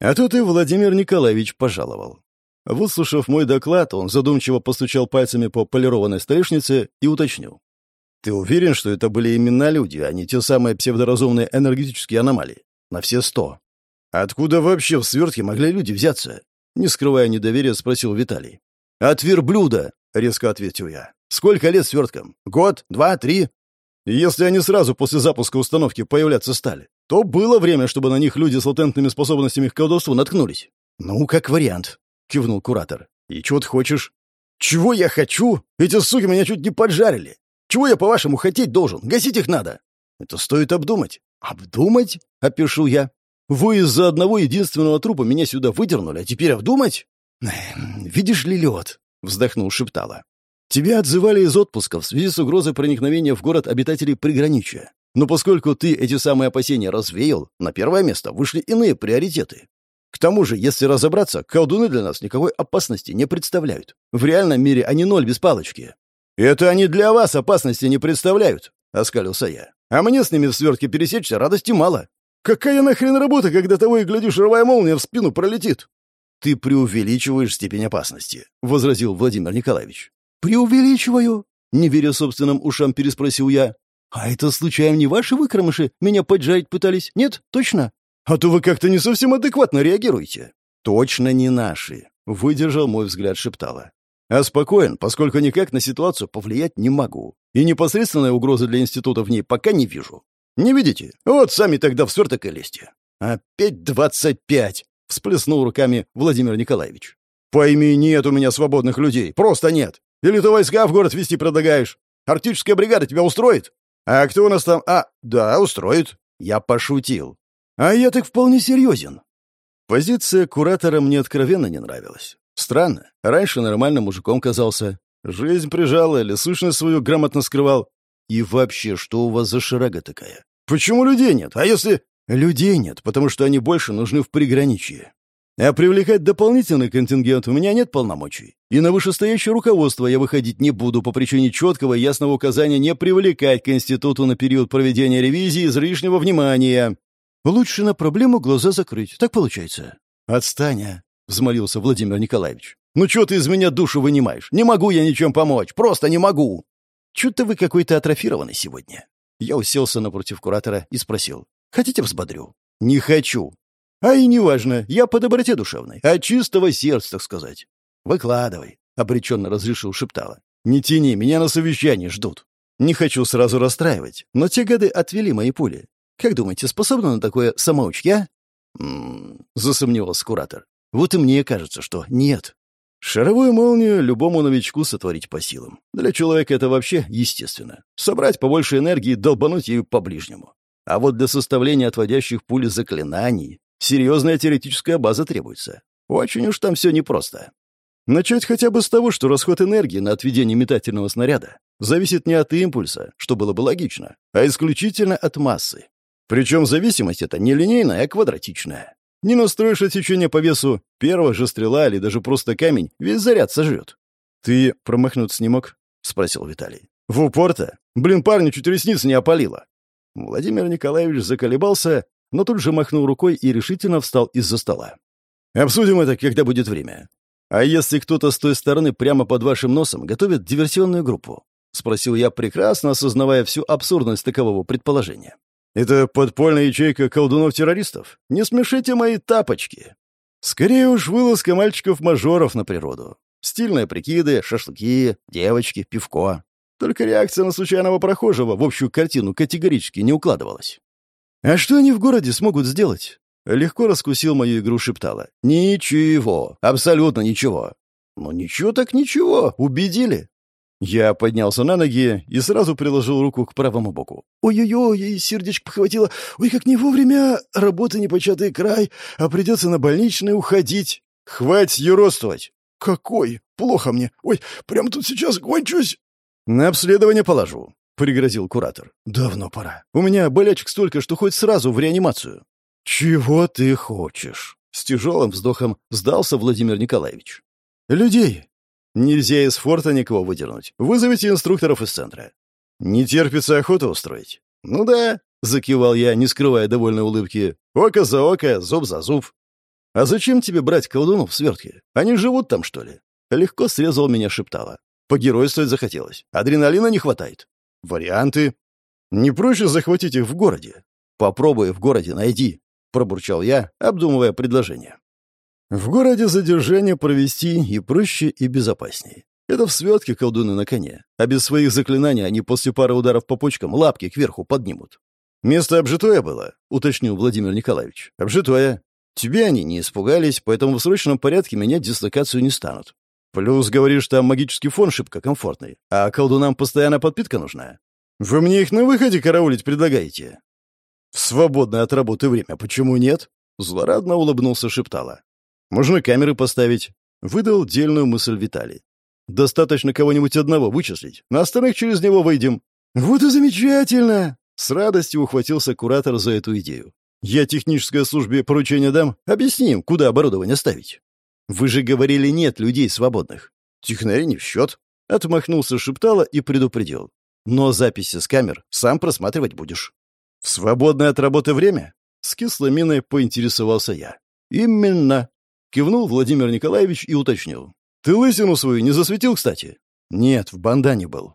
А тут и Владимир Николаевич пожаловал. Выслушав мой доклад, он задумчиво постучал пальцами по полированной столешнице и уточнил. «Ты уверен, что это были именно люди, а не те самые псевдоразумные энергетические аномалии? На все сто. Откуда вообще в свертке могли люди взяться?» Не скрывая недоверия, спросил Виталий. «От верблюда», — резко ответил я. «Сколько лет сверткам? Год? Два? Три?» Если они сразу после запуска установки появляться стали, то было время, чтобы на них люди с латентными способностями к колдовству наткнулись. «Ну, как вариант», — кивнул куратор. «И чего ты хочешь?» «Чего я хочу? Эти суки меня чуть не поджарили. Чего я, по-вашему, хотеть должен? Гасить их надо». «Это стоит обдумать». «Обдумать?» — опишу я. «Вы из-за одного единственного трупа меня сюда выдернули, а теперь обдумать?» «Видишь ли лед?» — вздохнул Шептала. «Тебя отзывали из отпуска в связи с угрозой проникновения в город обитателей приграничья. Но поскольку ты эти самые опасения развеял, на первое место вышли иные приоритеты. К тому же, если разобраться, колдуны для нас никакой опасности не представляют. В реальном мире они ноль без палочки. «Это они для вас опасности не представляют», — оскалился я. «А мне с ними в свертке пересечься радости мало. Какая нахрен работа, когда того и гляди, шаровая молния в спину пролетит?» «Ты преувеличиваешь степень опасности», — возразил Владимир Николаевич. «Преувеличиваю?» — не веря собственным ушам, переспросил я. «А это, случайно, не ваши выкромыши меня поджарить пытались? Нет? Точно? А то вы как-то не совсем адекватно реагируете». «Точно не наши», — выдержал мой взгляд шептала. «А спокоен, поскольку никак на ситуацию повлиять не могу. И непосредственной угрозы для института в ней пока не вижу. Не видите? Вот сами тогда в сверток и лезьте». «Опять двадцать пять!» — всплеснул руками Владимир Николаевич. «Пойми, нет у меня свободных людей. Просто нет. Или ты войска в город вести предлагаешь? Арктическая бригада тебя устроит?» «А кто у нас там?» «А, да, устроит». Я пошутил. «А я так вполне серьезен». Позиция куратора мне откровенно не нравилась. Странно. Раньше нормальным мужиком казался. Жизнь прижала или сущность свою грамотно скрывал. И вообще, что у вас за шарага такая? Почему людей нет? А если... Людей нет, потому что они больше нужны в приграничье. А привлекать дополнительный контингент у меня нет полномочий. И на вышестоящее руководство я выходить не буду по причине четкого и ясного указания не привлекать к институту на период проведения ревизии излишнего внимания. Лучше на проблему глаза закрыть. Так получается. «Отстань, а!» — взмолился Владимир Николаевич. «Ну что ты из меня душу вынимаешь? Не могу я ничем помочь. Просто не могу!» «Чё-то вы какой-то атрофированный сегодня». Я уселся напротив куратора и спросил. «Хотите взбодрю?» «Не хочу», а и неважно, я по доброте душевной, от чистого сердца, так сказать. Выкладывай, — обреченно разрешил шептала. Не тяни, меня на совещании ждут. Не хочу сразу расстраивать, но те годы отвели мои пули. Как думаете, способна на такое самоуч я? М-м, засомневался куратор. Вот и мне кажется, что нет. Шаровую молнию любому новичку сотворить по силам. Для человека это вообще естественно. Собрать побольше энергии долбануть ею по ближнему. А вот для составления отводящих пули заклинаний серьезная теоретическая база требуется. Очень уж там все непросто. Начать хотя бы с того, что расход энергии на отведение метательного снаряда зависит не от импульса, что было бы логично, а исключительно от массы. Причем зависимость эта не линейная, а квадратичная. Не настроишь отсечение по весу, первая же стрела или даже просто камень весь заряд сожрет. «Ты промахнуться не мог?» — спросил Виталий. «В упор-то? Блин, парню чуть ресницы не опалило». Владимир Николаевич заколебался, но тут же махнул рукой и решительно встал из-за стола. «Обсудим это, когда будет время. А если кто-то с той стороны прямо под вашим носом готовит диверсионную группу?» — спросил я, прекрасно осознавая всю абсурдность такового предположения. Это подпольная ячейка колдунов-террористов? Не смешите мои тапочки. Скорее уж вылазка мальчиков-мажоров на природу. Стильные прикиды, шашлыки, девочки, пивко. Только реакция на случайного прохожего в общую картину категорически не укладывалась. «А что они в городе смогут сделать?» Легко раскусил мою игру шептала. «Ничего, абсолютно ничего». «Ну ничего так ничего, убедили. Я поднялся на ноги и сразу приложил руку к правому боку. «Ой-ой-ой, и сердечко похватило. Ой, как не вовремя. Работа непочатый край, а придется на больничный уходить. Хватит юродствовать». «Какой? Плохо мне. Ой, прям тут сейчас кончусь». «На обследование положу», — пригрозил куратор. «Давно пора. У меня болячек столько, что хоть сразу в реанимацию». «Чего ты хочешь?» С тяжелым вздохом сдался Владимир Николаевич. «Людей. Нельзя из форта никого выдернуть. Вызовите инструкторов из центра. Не терпится охоту устроить. Ну да, закивал я, не скрывая довольной улыбки. Око за око, зуб за зуб. А зачем тебе брать колдунов в свертке? Они живут там, что ли? Легко срезал меня, шептала. Погеройствовать захотелось. Адреналина не хватает. Варианты. Не проще захватить их в городе. Попробуй в городе найди, пробурчал я, обдумывая предложение. В городе задержание провести и проще, и безопаснее. Это в свертке колдуны на коне, а без своих заклинаний они после пары ударов по почкам лапки кверху поднимут. «Место обжитое было», — уточнил Владимир Николаевич. «Обжитое. Тебе они не испугались, поэтому в срочном порядке менять дислокацию не станут. Плюс, говоришь, там магический фон шибко комфортный, а колдунам постоянно подпитка нужна. Вы мне их на выходе караулить предлагаете?» «В свободное от работы время почему нет?» Злорадно улыбнулся Шептала. Можно камеры поставить. Выдал дельную мысль Виталий. Достаточно кого-нибудь одного вычислить. На остальных через него выйдем. Вот и замечательно! С радостью ухватился куратор за эту идею. Я технической службе поручение дам. Объясним, куда оборудование ставить. Вы же говорили, нет людей свободных. Технари не в счет. Отмахнулся Шептала и предупредил. Но записи с камер сам просматривать будешь. В свободное от работы время? С кислой миной поинтересовался я. Именно. Кивнул Владимир Николаевич и уточнил. «Ты лысину свою не засветил, кстати?» «Нет, в бандане был».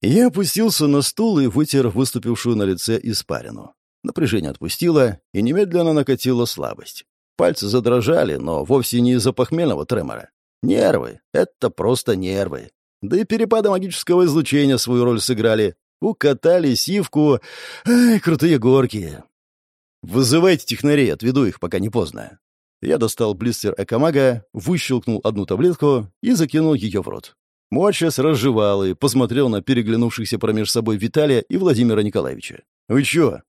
Я опустился на стул и вытер выступившую на лице испарину. Напряжение отпустило, и немедленно накатила слабость. Пальцы задрожали, но вовсе не из-за похмельного тремора. Нервы. Это просто нервы. Да и перепады магического излучения свою роль сыграли. Укатали сивку. Ай, крутые горки. «Вызывайте технарей, отведу их, пока не поздно». Я достал блистер Экомага, выщелкнул одну таблетку и закинул ее в рот. Мочес разжевал и посмотрел на переглянувшихся промеж собой Виталия и Владимира Николаевича. «Вы чё?»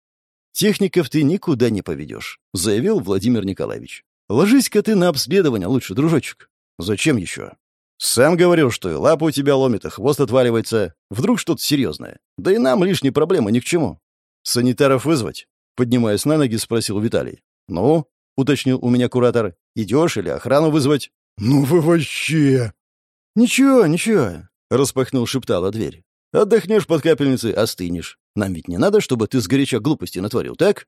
«Техников ты никуда не поведешь», — заявил Владимир Николаевич. «Ложись-ка ты на обследование лучше, дружочек». «Зачем еще?» «Сам говорил, что и лапа у тебя ломит, и хвост отваливается. Вдруг что-то серьезное. Да и нам лишние проблемы ни к чему». «Санитаров вызвать?» Поднимаясь на ноги, спросил Виталий. «Ну?» — уточнил у меня куратор. «Идешь или охрану вызвать?» «Ну вы вообще...» «Ничего, ничего», — распахнул шептала дверь. «Отдохнешь под капельницей, остынешь. Нам ведь не надо, чтобы ты сгоряча глупости натворил, так?»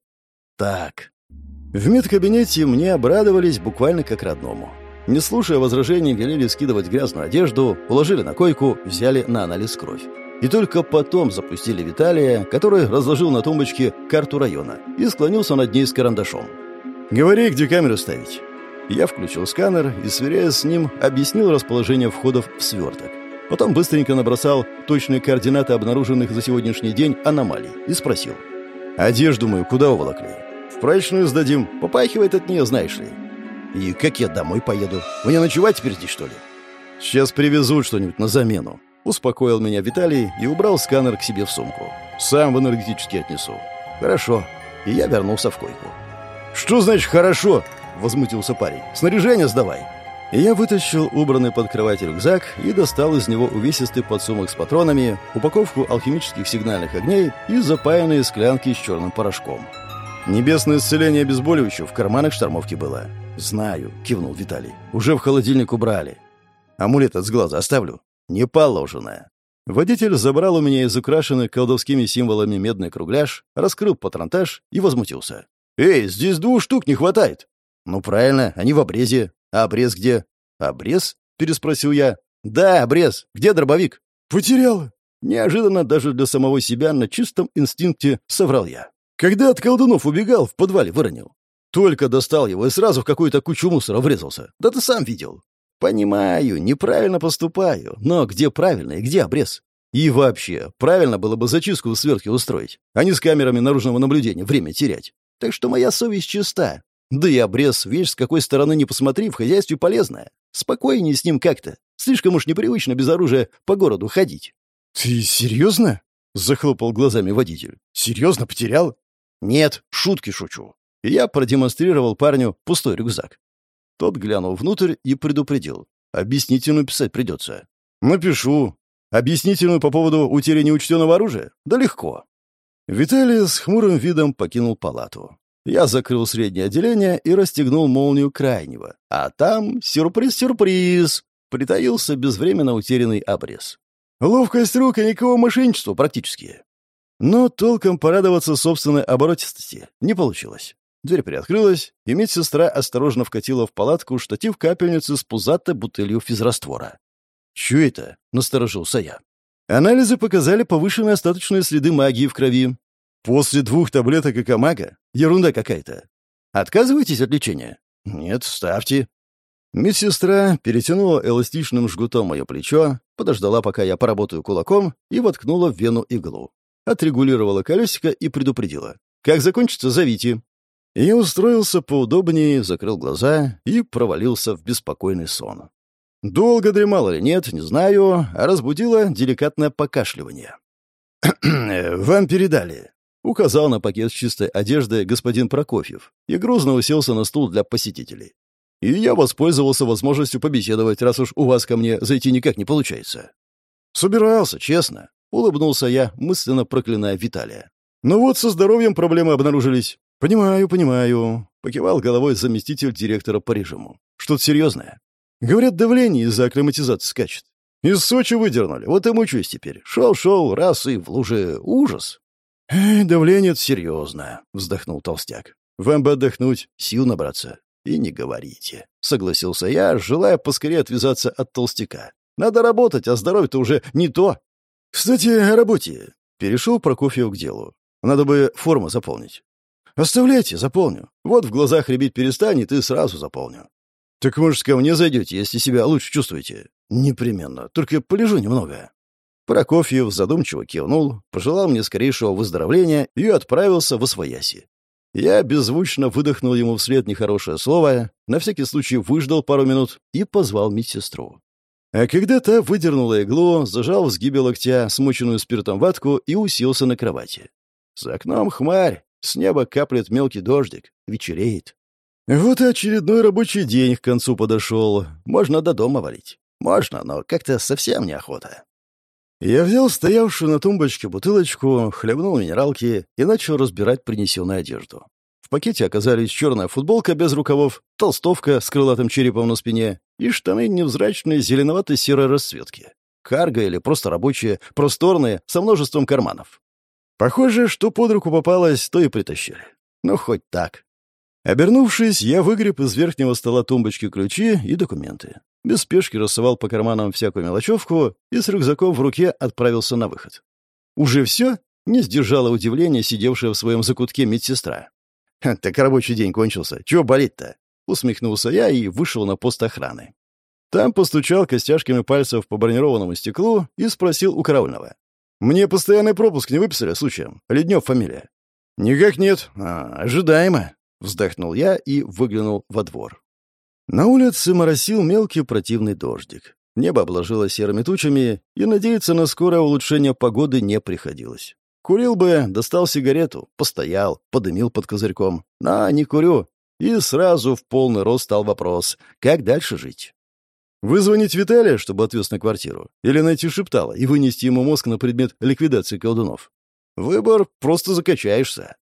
«Так». В медкабинете мне обрадовались буквально как родному. Не слушая возражений, велели скидывать грязную одежду, уложили на койку, взяли на анализ кровь. И только потом запустили Виталия, который разложил на тумбочке карту района и склонился над ней с карандашом. «Говори, где камеру ставить». Я включил сканер и, сверяясь с ним, объяснил расположение входов в сверток. Потом быстренько набросал точные координаты обнаруженных за сегодняшний день аномалий и спросил. «Одежду мою куда уволокли?» «В прачечную сдадим. Попахивает от нее, знаешь ли». «И как я домой поеду? Мне ночевать теперь здесь, что ли?» «Сейчас привезут что-нибудь на замену», — успокоил меня Виталий и убрал сканер к себе в сумку. «Сам в энергетический отнесу». Хорошо. И я вернулся в койку. Что значит «хорошо»? Возмутился парень. Снаряжение сдавай. И я вытащил убранный под кровать рюкзак и достал из него увесистый подсумок с патронами, упаковку алхимических сигнальных огней и запаянные склянки с черным порошком. Небесное исцеление обезболивающего в карманах штормовки было. «Знаю», — кивнул Виталий. «Уже в холодильник убрали. Амулет от сглаза оставлю. Не положенное». Водитель забрал у меня из украшенных колдовскими символами медный кругляш, раскрыл патронтаж и возмутился. «Эй, здесь двух штук не хватает!» «Ну правильно, они в обрезе. А обрез где?» «Обрез?» — переспросил я. «Да, обрез. Где дробовик?» «Потеряла». Неожиданно даже для самого себя на чистом инстинкте соврал я. Когда от колдунов убегал, в подвале выронил. Только достал его и сразу в какую-то кучу мусора врезался. Да ты сам видел. Понимаю, неправильно поступаю, но где правильно и где обрез? И вообще, правильно было бы зачистку в сверхе устроить, а не с камерами наружного наблюдения время терять. Так что моя совесть чиста. Да и обрез, вещь, с какой стороны не посмотри, в хозяйстве полезная. Спокойнее с ним как-то. Слишком уж непривычно без оружия по городу ходить. «Ты серьезно?» — захлопал глазами водитель. «Серьезно потерял?» «Нет, шутки шучу». Я продемонстрировал парню пустой рюкзак. Тот глянул внутрь и предупредил. «Объяснительную писать придется». «Напишу. Объяснительную по поводу утери неучтенного оружия? Да легко». Виталий с хмурым видом покинул палату. Я закрыл среднее отделение и расстегнул молнию крайнего. А там сюрприз-сюрприз. Притаился безвременно утерянный обрез. Ловкость рук и никакого мошенничества практически. Но толком порадоваться собственной оборотистости не получилось. Дверь приоткрылась, и медсестра осторожно вкатила в палатку штатив капельницы с пузатой бутылью физраствора. «Чё это?» — насторожился я. Анализы показали повышенные остаточные следы магии в крови. После двух таблеток экомага? Ерунда какая-то. Отказываетесь от лечения? Нет, ставьте. Медсестра перетянула эластичным жгутом мое плечо, подождала, пока я поработаю кулаком, и воткнула в вену иглу отрегулировала колесико и предупредила. «Как закончится, зовите». Я устроился поудобнее, закрыл глаза и провалился в беспокойный сон. Долго дремал или нет, не знаю, а разбудило деликатное покашливание. «Вам передали», — указал на пакет с чистой одеждой господин Прокофьев и грузно уселся на стул для посетителей. И я воспользовался возможностью побеседовать, раз уж у вас ко мне зайти никак не получается. Собирался, честно. Улыбнулся я, мысленно проклиная Виталия. «Ну вот, со здоровьем проблемы обнаружились». «Понимаю, понимаю», — покивал головой заместитель директора по режиму. «Что-то серьезное?» «Говорят, давление из-за акклиматизации скачет. Из Сочи выдернули, вот и мучаюсь теперь. Шел-шел, раз и в луже. Ужас!» «Эй, давление — это серьезно», — вздохнул толстяк. «Вам бы отдохнуть, сил набраться». «И не говорите», — согласился я, желая поскорее отвязаться от толстяка. «Надо работать, а здоровье-то уже не то». «Кстати, о работе». Перешел Прокофьев к делу. «Надо бы форму заполнить». «Оставляйте, заполню. Вот в глазах рябить перестанет, и сразу заполню». «Так, может, ко мне зайдете, если себя лучше чувствуете?» «Непременно. Только полежу немного». Прокофьев задумчиво кивнул, пожелал мне скорейшего выздоровления и отправился в Освояси. Я беззвучно выдохнул ему вслед нехорошее слово, на всякий случай выждал пару минут и позвал медсестру. А когда та выдернула иглу, зажал в сгибе локтя смоченную спиртом ватку и уселся на кровати. За окном хмарь, с неба каплет мелкий дождик, вечереет. Вот и очередной рабочий день к концу подошел. Можно до дома валить. Можно, но как-то совсем неохота. Я взял стоявшую на тумбочке бутылочку, хлебнул минералки и начал разбирать принесенную одежду. В пакете оказались черная футболка без рукавов, толстовка с крылатым черепом на спине и штаны невзрачной зеленовато-серой расцветки. Карго или просто рабочие, просторные, со множеством карманов. Похоже, что под руку попалось, то и притащили. Ну, хоть так. Обернувшись, я выгреб из верхнего стола тумбочки ключи и документы. Без спешки рассовал по карманам всякую мелочевку и с рюкзаком в руке отправился на выход. «Уже все?» — не сдержала удивления сидевшая в своем закутке медсестра. «Так рабочий день кончился. Чего болеть-то?» Усмехнулся я и вышел на пост охраны. Там постучал костяшками пальцев по бронированному стеклу и спросил у караульного. «Мне постоянный пропуск не выписали, случаем? Леднев фамилия?» «Никак нет. А, ожидаемо», — вздохнул я и выглянул во двор. На улице моросил мелкий противный дождик. Небо обложило серыми тучами, и надеяться на скорое улучшение погоды не приходилось. Курил бы, достал сигарету, постоял, подымил под козырьком. На, не курю. И сразу в полный рост стал вопрос, как дальше жить? Вызвонить Виталия, чтобы отвез на квартиру? Или найти Шептала и вынести ему мозг на предмет ликвидации колдунов? Выбор просто закачаешься.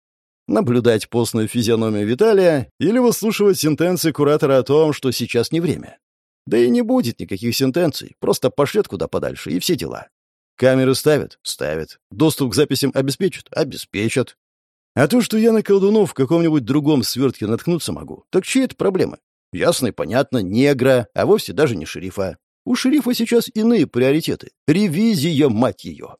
Наблюдать постную физиономию Виталия или выслушивать сентенции куратора о том, что сейчас не время. Да и не будет никаких сентенций, просто пошлет куда подальше, и все дела. Камеры ставят? Ставят. Доступ к записям обеспечат? Обеспечат. А то, что я на колдунов в каком-нибудь другом свертке наткнуться могу, так чьи это проблемы? Ясно и понятно, негра, а вовсе даже не шерифа. У шерифа сейчас иные приоритеты. Ревизия, мать ее.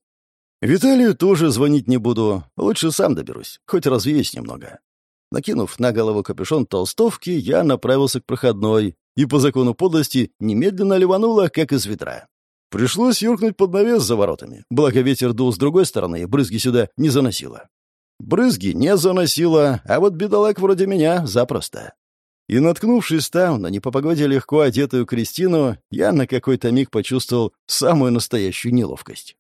Виталию тоже звонить не буду. Лучше сам доберусь, хоть развеюсь немного. Накинув на голову капюшон толстовки, я направился к проходной и по закону подлости немедленно ливануло, как из ведра. Пришлось юркнуть под навес за воротами, благо ветер дул с другой стороны, и брызги сюда не заносило. Брызги не заносило, а вот бедолаг вроде меня запросто. И, наткнувшись там на не по легко одетую Кристину, я на какой-то миг почувствовал самую настоящую неловкость.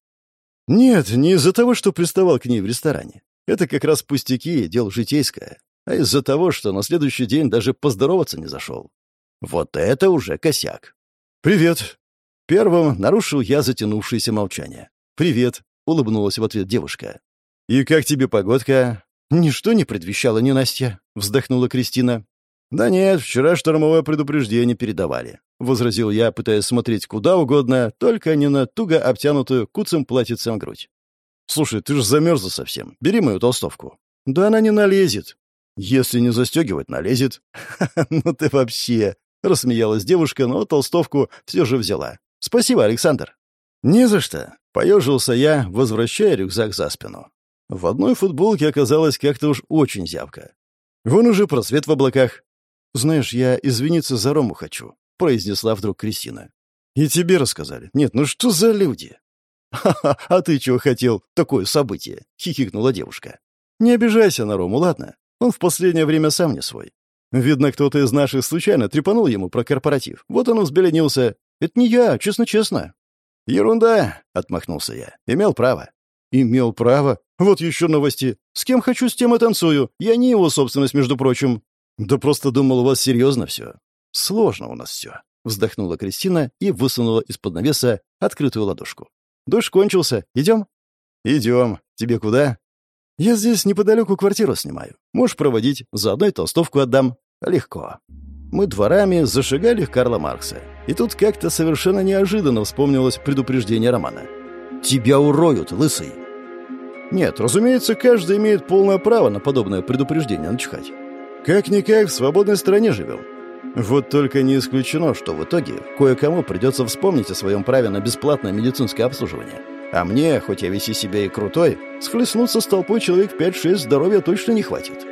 Нет, не из-за того, что приставал к ней в ресторане. Это как раз пустяки, дело житейское. А из-за того, что на следующий день даже поздороваться не зашел. Вот это уже косяк. «Привет», Первым нарушил я затянувшееся молчание. «Привет», — улыбнулась в ответ девушка. «И как тебе погодка?» «Ничто не предвещало ненастья», — вздохнула Кристина. «Да нет, вчера штормовое предупреждение передавали», — возразил я, пытаясь смотреть куда угодно, только не на туго обтянутую куцем платьицем грудь. «Слушай, ты же замерзла совсем. Бери мою толстовку». «Да она не налезет». «Если не застегивать, налезет». «Ну ты вообще...» — рассмеялась девушка, но толстовку все же взяла. «Спасибо, Александр». «Не за что», — поежился я, возвращая рюкзак за спину. В одной футболке оказалось как-то уж очень зябко. Вон уже просвет в облаках. «Знаешь, я извиниться за Рому хочу», — произнесла вдруг Кристина. «И тебе рассказали? Нет, ну что за люди?» «Ха-ха, а ты чего хотел? Такое событие!» — хихикнула девушка. «Не обижайся на Рому, ладно? Он в последнее время сам не свой. Видно, кто-то из наших случайно трепанул ему про корпоратив. Вот он взбеленился. Это не я, честно-честно». «Ерунда», — отмахнулся я. «Имел право». «Имел право? Вот еще новости. С кем хочу, с тем и танцую. Я не его собственность, между прочим». «Да просто думал, у вас серьезно все». «Сложно у нас все», — вздохнула Кристина и высунула из-под навеса открытую ладошку. «Дождь кончился. Идем?» «Идем. Тебе куда?» «Я здесь неподалеку квартиру снимаю. Можешь проводить, заодно и толстовку отдам. Легко». Мы дворами зашагали Карла Маркса. И тут как-то совершенно неожиданно вспомнилось предупреждение Романа. «Тебя уроют, лысый!» Нет, разумеется, каждый имеет полное право на подобное предупреждение начхать. Как-никак в свободной стране живем. Вот только не исключено, что в итоге кое-кому придется вспомнить о своем праве на бесплатное медицинское обслуживание. А мне, хоть я веси себя и крутой, схлестнуться с толпой человек 5-6 здоровья точно не хватит.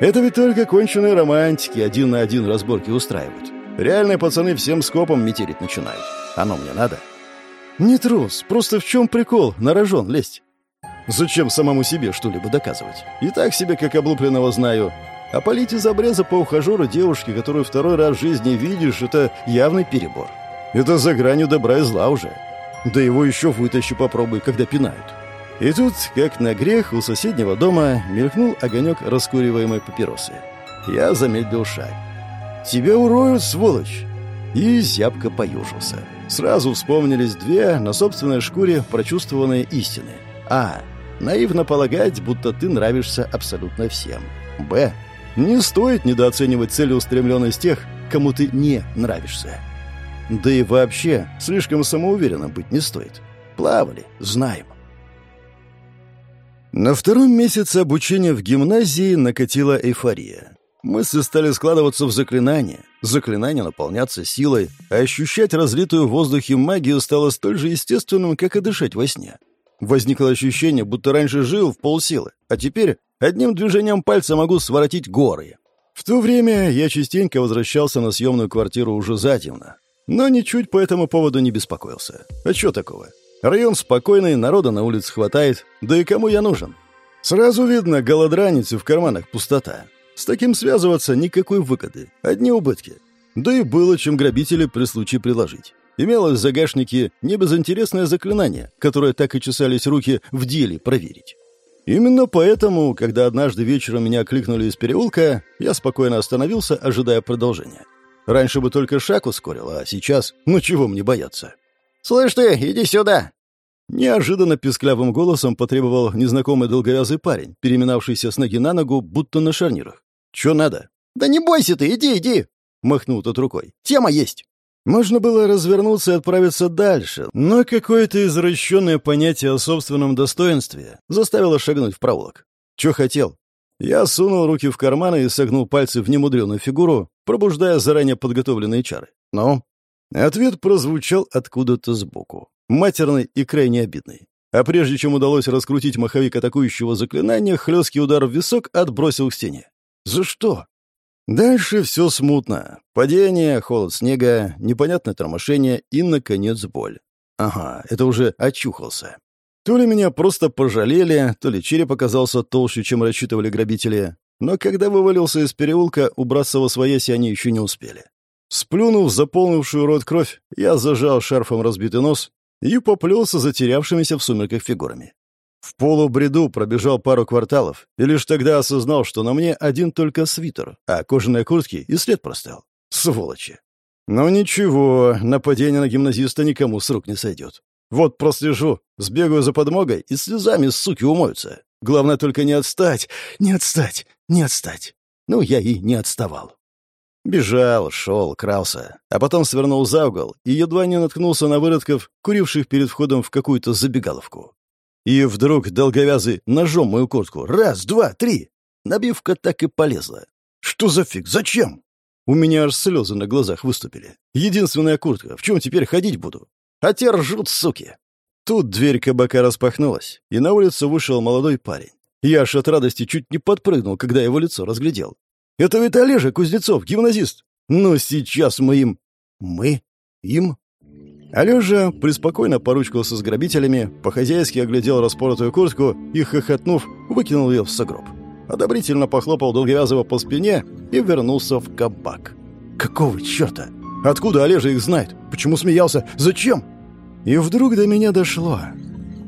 Это ведь только конченые романтики один на один разборки устраивают. Реальные пацаны всем скопом метерить начинают. Оно мне надо? Не трус, просто в чем прикол на рожон лезть? Зачем самому себе что-либо доказывать? И так себе, как облупленного, знаю. А полить из обреза по ухажеру девушки, которую второй раз в жизни видишь, это явный перебор. Это за гранью добра и зла уже. Да его еще вытащи попробуй, когда пинают. И тут, как на грех, у соседнего дома мелькнул огонек раскуриваемой папиросы. Я замедлил шаг. «Тебя уроют, сволочь!» И зябко поюжился. Сразу вспомнились две на собственной шкуре прочувствованные истины. А. Наивно полагать, будто ты нравишься абсолютно всем. Б. Не стоит недооценивать целеустремленность тех, кому ты не нравишься. Да и вообще, слишком самоуверенным быть не стоит. Плавали, знаем. На втором месяце обучения в гимназии накатила эйфория. Мысли стали складываться в заклинания, заклинания наполняться силой, а ощущать разлитую в воздухе магию стало столь же естественным, как и дышать во сне. Возникло ощущение, будто раньше жил в полсилы, а теперь одним движением пальца могу своротить горы. В то время я частенько возвращался на съемную квартиру уже затемно, но ничуть по этому поводу не беспокоился. А что такого? Район спокойный, народа на улице хватает. Да и кому я нужен? Сразу видно голодранец в карманах пустота. С таким связываться никакой выгоды. Одни убытки. Да и было чем грабители при случае приложить. Имелось в загашнике небезынтересное заклинание, которое так и чесались руки в деле проверить. Именно поэтому, когда однажды вечером меня кликнули из переулка, я спокойно остановился, ожидая продолжения. Раньше бы только шаг ускорил, а сейчас, ну чего мне бояться? «Слышь ты, иди сюда!» Неожиданно писклявым голосом потребовал незнакомый долговязый парень, переминавшийся с ноги на ногу, будто на шарнирах. «Чё надо?» «Да не бойся ты, иди, иди!» — махнул тот рукой. «Тема есть!» Можно было развернуться и отправиться дальше, но какое-то извращенное понятие о собственном достоинстве заставило шагнуть в проволок. Чё хотел? Я сунул руки в карманы и согнул пальцы в немудреную фигуру, пробуждая заранее подготовленные чары. «Ну?» Ответ прозвучал откуда-то сбоку. Матерный и крайне обидный. А прежде чем удалось раскрутить маховик атакующего заклинания, хлесткий удар в висок отбросил к стене. «За что?» Дальше все смутно. Падение, холод снега, непонятное тормошение и, наконец, боль. Ага, это уже очухался. То ли меня просто пожалели, то ли череп оказался толще, чем рассчитывали грабители. Но когда вывалился из переулка, убраться во свояси они еще не успели. Сплюнув заполнившую рот кровь, я зажал шарфом разбитый нос и поплелся затерявшимися в сумерках фигурами. В полубреду пробежал пару кварталов, и лишь тогда осознал, что на мне один только свитер, а кожаные куртки и след простыл. Сволочи. Но ничего, нападение на гимназиста никому с рук не сойдет. Вот прослежу, сбегаю за подмогой и слезами суки умоются. Главное только не отстать, не отстать, не отстать. Ну, я и не отставал. Бежал, шел, крался, а потом свернул за угол и едва не наткнулся на выродков, куривших перед входом в какую-то забегаловку. И вдруг долговязый ножом мою куртку. Раз, два, три. Набивка так и полезла. Что за фиг? Зачем? У меня аж слезы на глазах выступили. Единственная куртка. В чем теперь ходить буду? А те ржут, суки. Тут дверь кабака распахнулась, и на улицу вышел молодой парень. Я аж от радости чуть не подпрыгнул, когда его лицо разглядел. «Это ведь Олежа Кузнецов, гимназист. Но сейчас мы им...» «Мы? Им?» Алёжа преспокойно поручкался с грабителями, по-хозяйски оглядел распоротую куртку и, хохотнув, выкинул ее в сугроб. Одобрительно похлопал Долговязова по спине и вернулся в кабак. «Какого черта? Откуда Олежа их знает? Почему смеялся? Зачем?» И вдруг до меня дошло.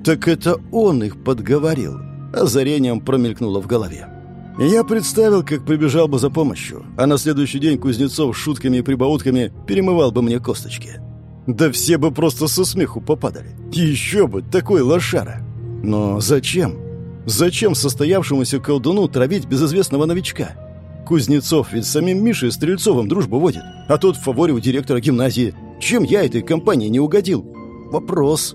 Так это он их подговорил. Озарением промелькнуло в голове. Я представил, как прибежал бы за помощью, а на следующий день Кузнецов шутками и прибаутками перемывал бы мне косточки. Да все бы просто со смеху попадали. Еще бы, такой лошара. Но зачем? Зачем состоявшемуся колдуну травить безызвестного новичка? Кузнецов ведь с самим Мишей Стрельцовым дружбу водит, а тот в фаворе у директора гимназии. Чем я этой компании не угодил? Вопрос.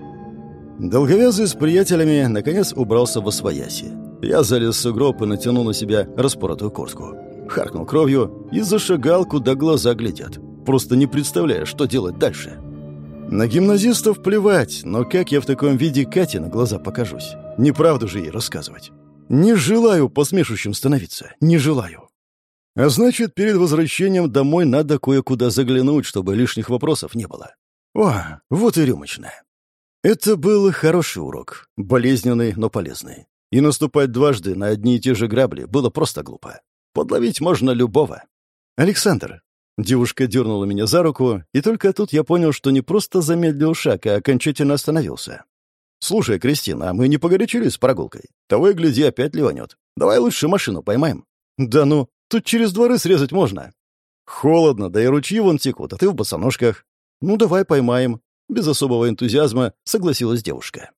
Долговязый с приятелями наконец убрался во свояси. Я залез в сугроб и натянул на себя распоротую куртку. Харкнул кровью и зашагал, куда глаза глядят, просто не представляя, что делать дальше. На гимназистов плевать, но как я в таком виде Кате на глаза покажусь? Неправду же ей рассказывать. Не желаю посмешущим становиться, не желаю. А значит, перед возвращением домой надо кое-куда заглянуть, чтобы лишних вопросов не было. О, вот и рюмочная. Это был хороший урок, болезненный, но полезный. И наступать дважды на одни и те же грабли было просто глупо. Подловить можно любого. «Александр, Девушка дернула меня за руку, и только тут я понял, что не просто замедлил шаг, а окончательно остановился. «Слушай, Кристина, а мы не погорячились с прогулкой? Того и гляди, опять ливанет. Давай лучше машину поймаем». «Да ну, тут через дворы срезать можно». «Холодно, да и ручьи вон текут, а ты в босоножках». «Ну, давай поймаем». Без особого энтузиазма согласилась девушка.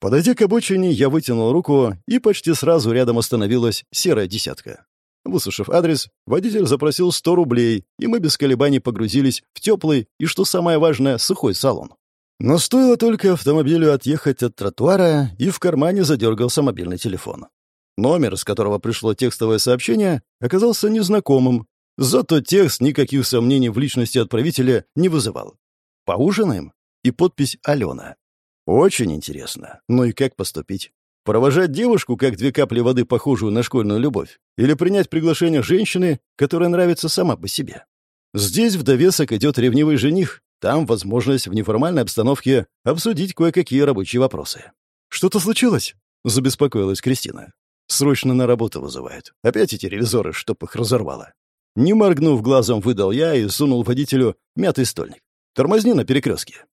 Подойдя к обочине, я вытянул руку, и почти сразу рядом остановилась серая десятка. Выслушав адрес, водитель запросил 100 рублей, и мы без колебаний погрузились в теплый и, что самое важное, сухой салон. Но стоило только автомобилю отъехать от тротуара, и в кармане задергался мобильный телефон. Номер, с которого пришло текстовое сообщение, оказался незнакомым, зато текст никаких сомнений в личности отправителя не вызывал. «Поужинаем?» и подпись «Алена». Очень интересно. Ну и как поступить? Провожать девушку, как две капли воды, похожую на школьную любовь? Или принять приглашение женщины, которая нравится сама по себе? Здесь в довесок идет ревнивый жених. Там возможность в неформальной обстановке обсудить кое-какие рабочие вопросы. «Что-то случилось?» — забеспокоилась Кристина. «Срочно на работу вызывают. Опять эти ревизоры, чтоб их разорвало». Не моргнув глазом, выдал я и сунул водителю мятый стольник. «Тормозни на перекрестке».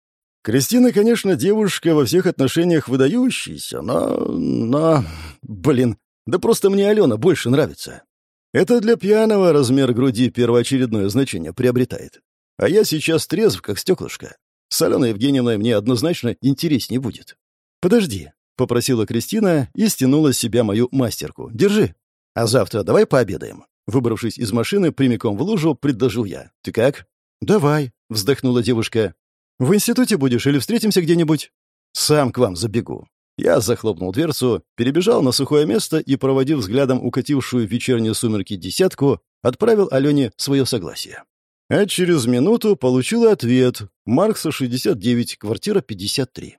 Кристина, конечно, девушка во всех отношениях выдающаяся, но... но... Блин, да просто мне Алена больше нравится. Это для пьяного размер груди первоочередное значение приобретает. А я сейчас трезв, как стеклышко. С Аленой Евгеньевной мне однозначно интереснее будет. «Подожди», — попросила Кристина и стянула с себя мою мастерку. «Держи. А завтра давай пообедаем». Выбравшись из машины прямиком в лужу, предложил я. «Ты как?» «Давай», — вздохнула девушка. «В институте будешь или встретимся где-нибудь?» «Сам к вам забегу». Я захлопнул дверцу, перебежал на сухое место и, проводив взглядом укатившую в вечерние сумерки десятку, отправил Алене свое согласие. А через минуту получил ответ. Маркса, 69, квартира 53.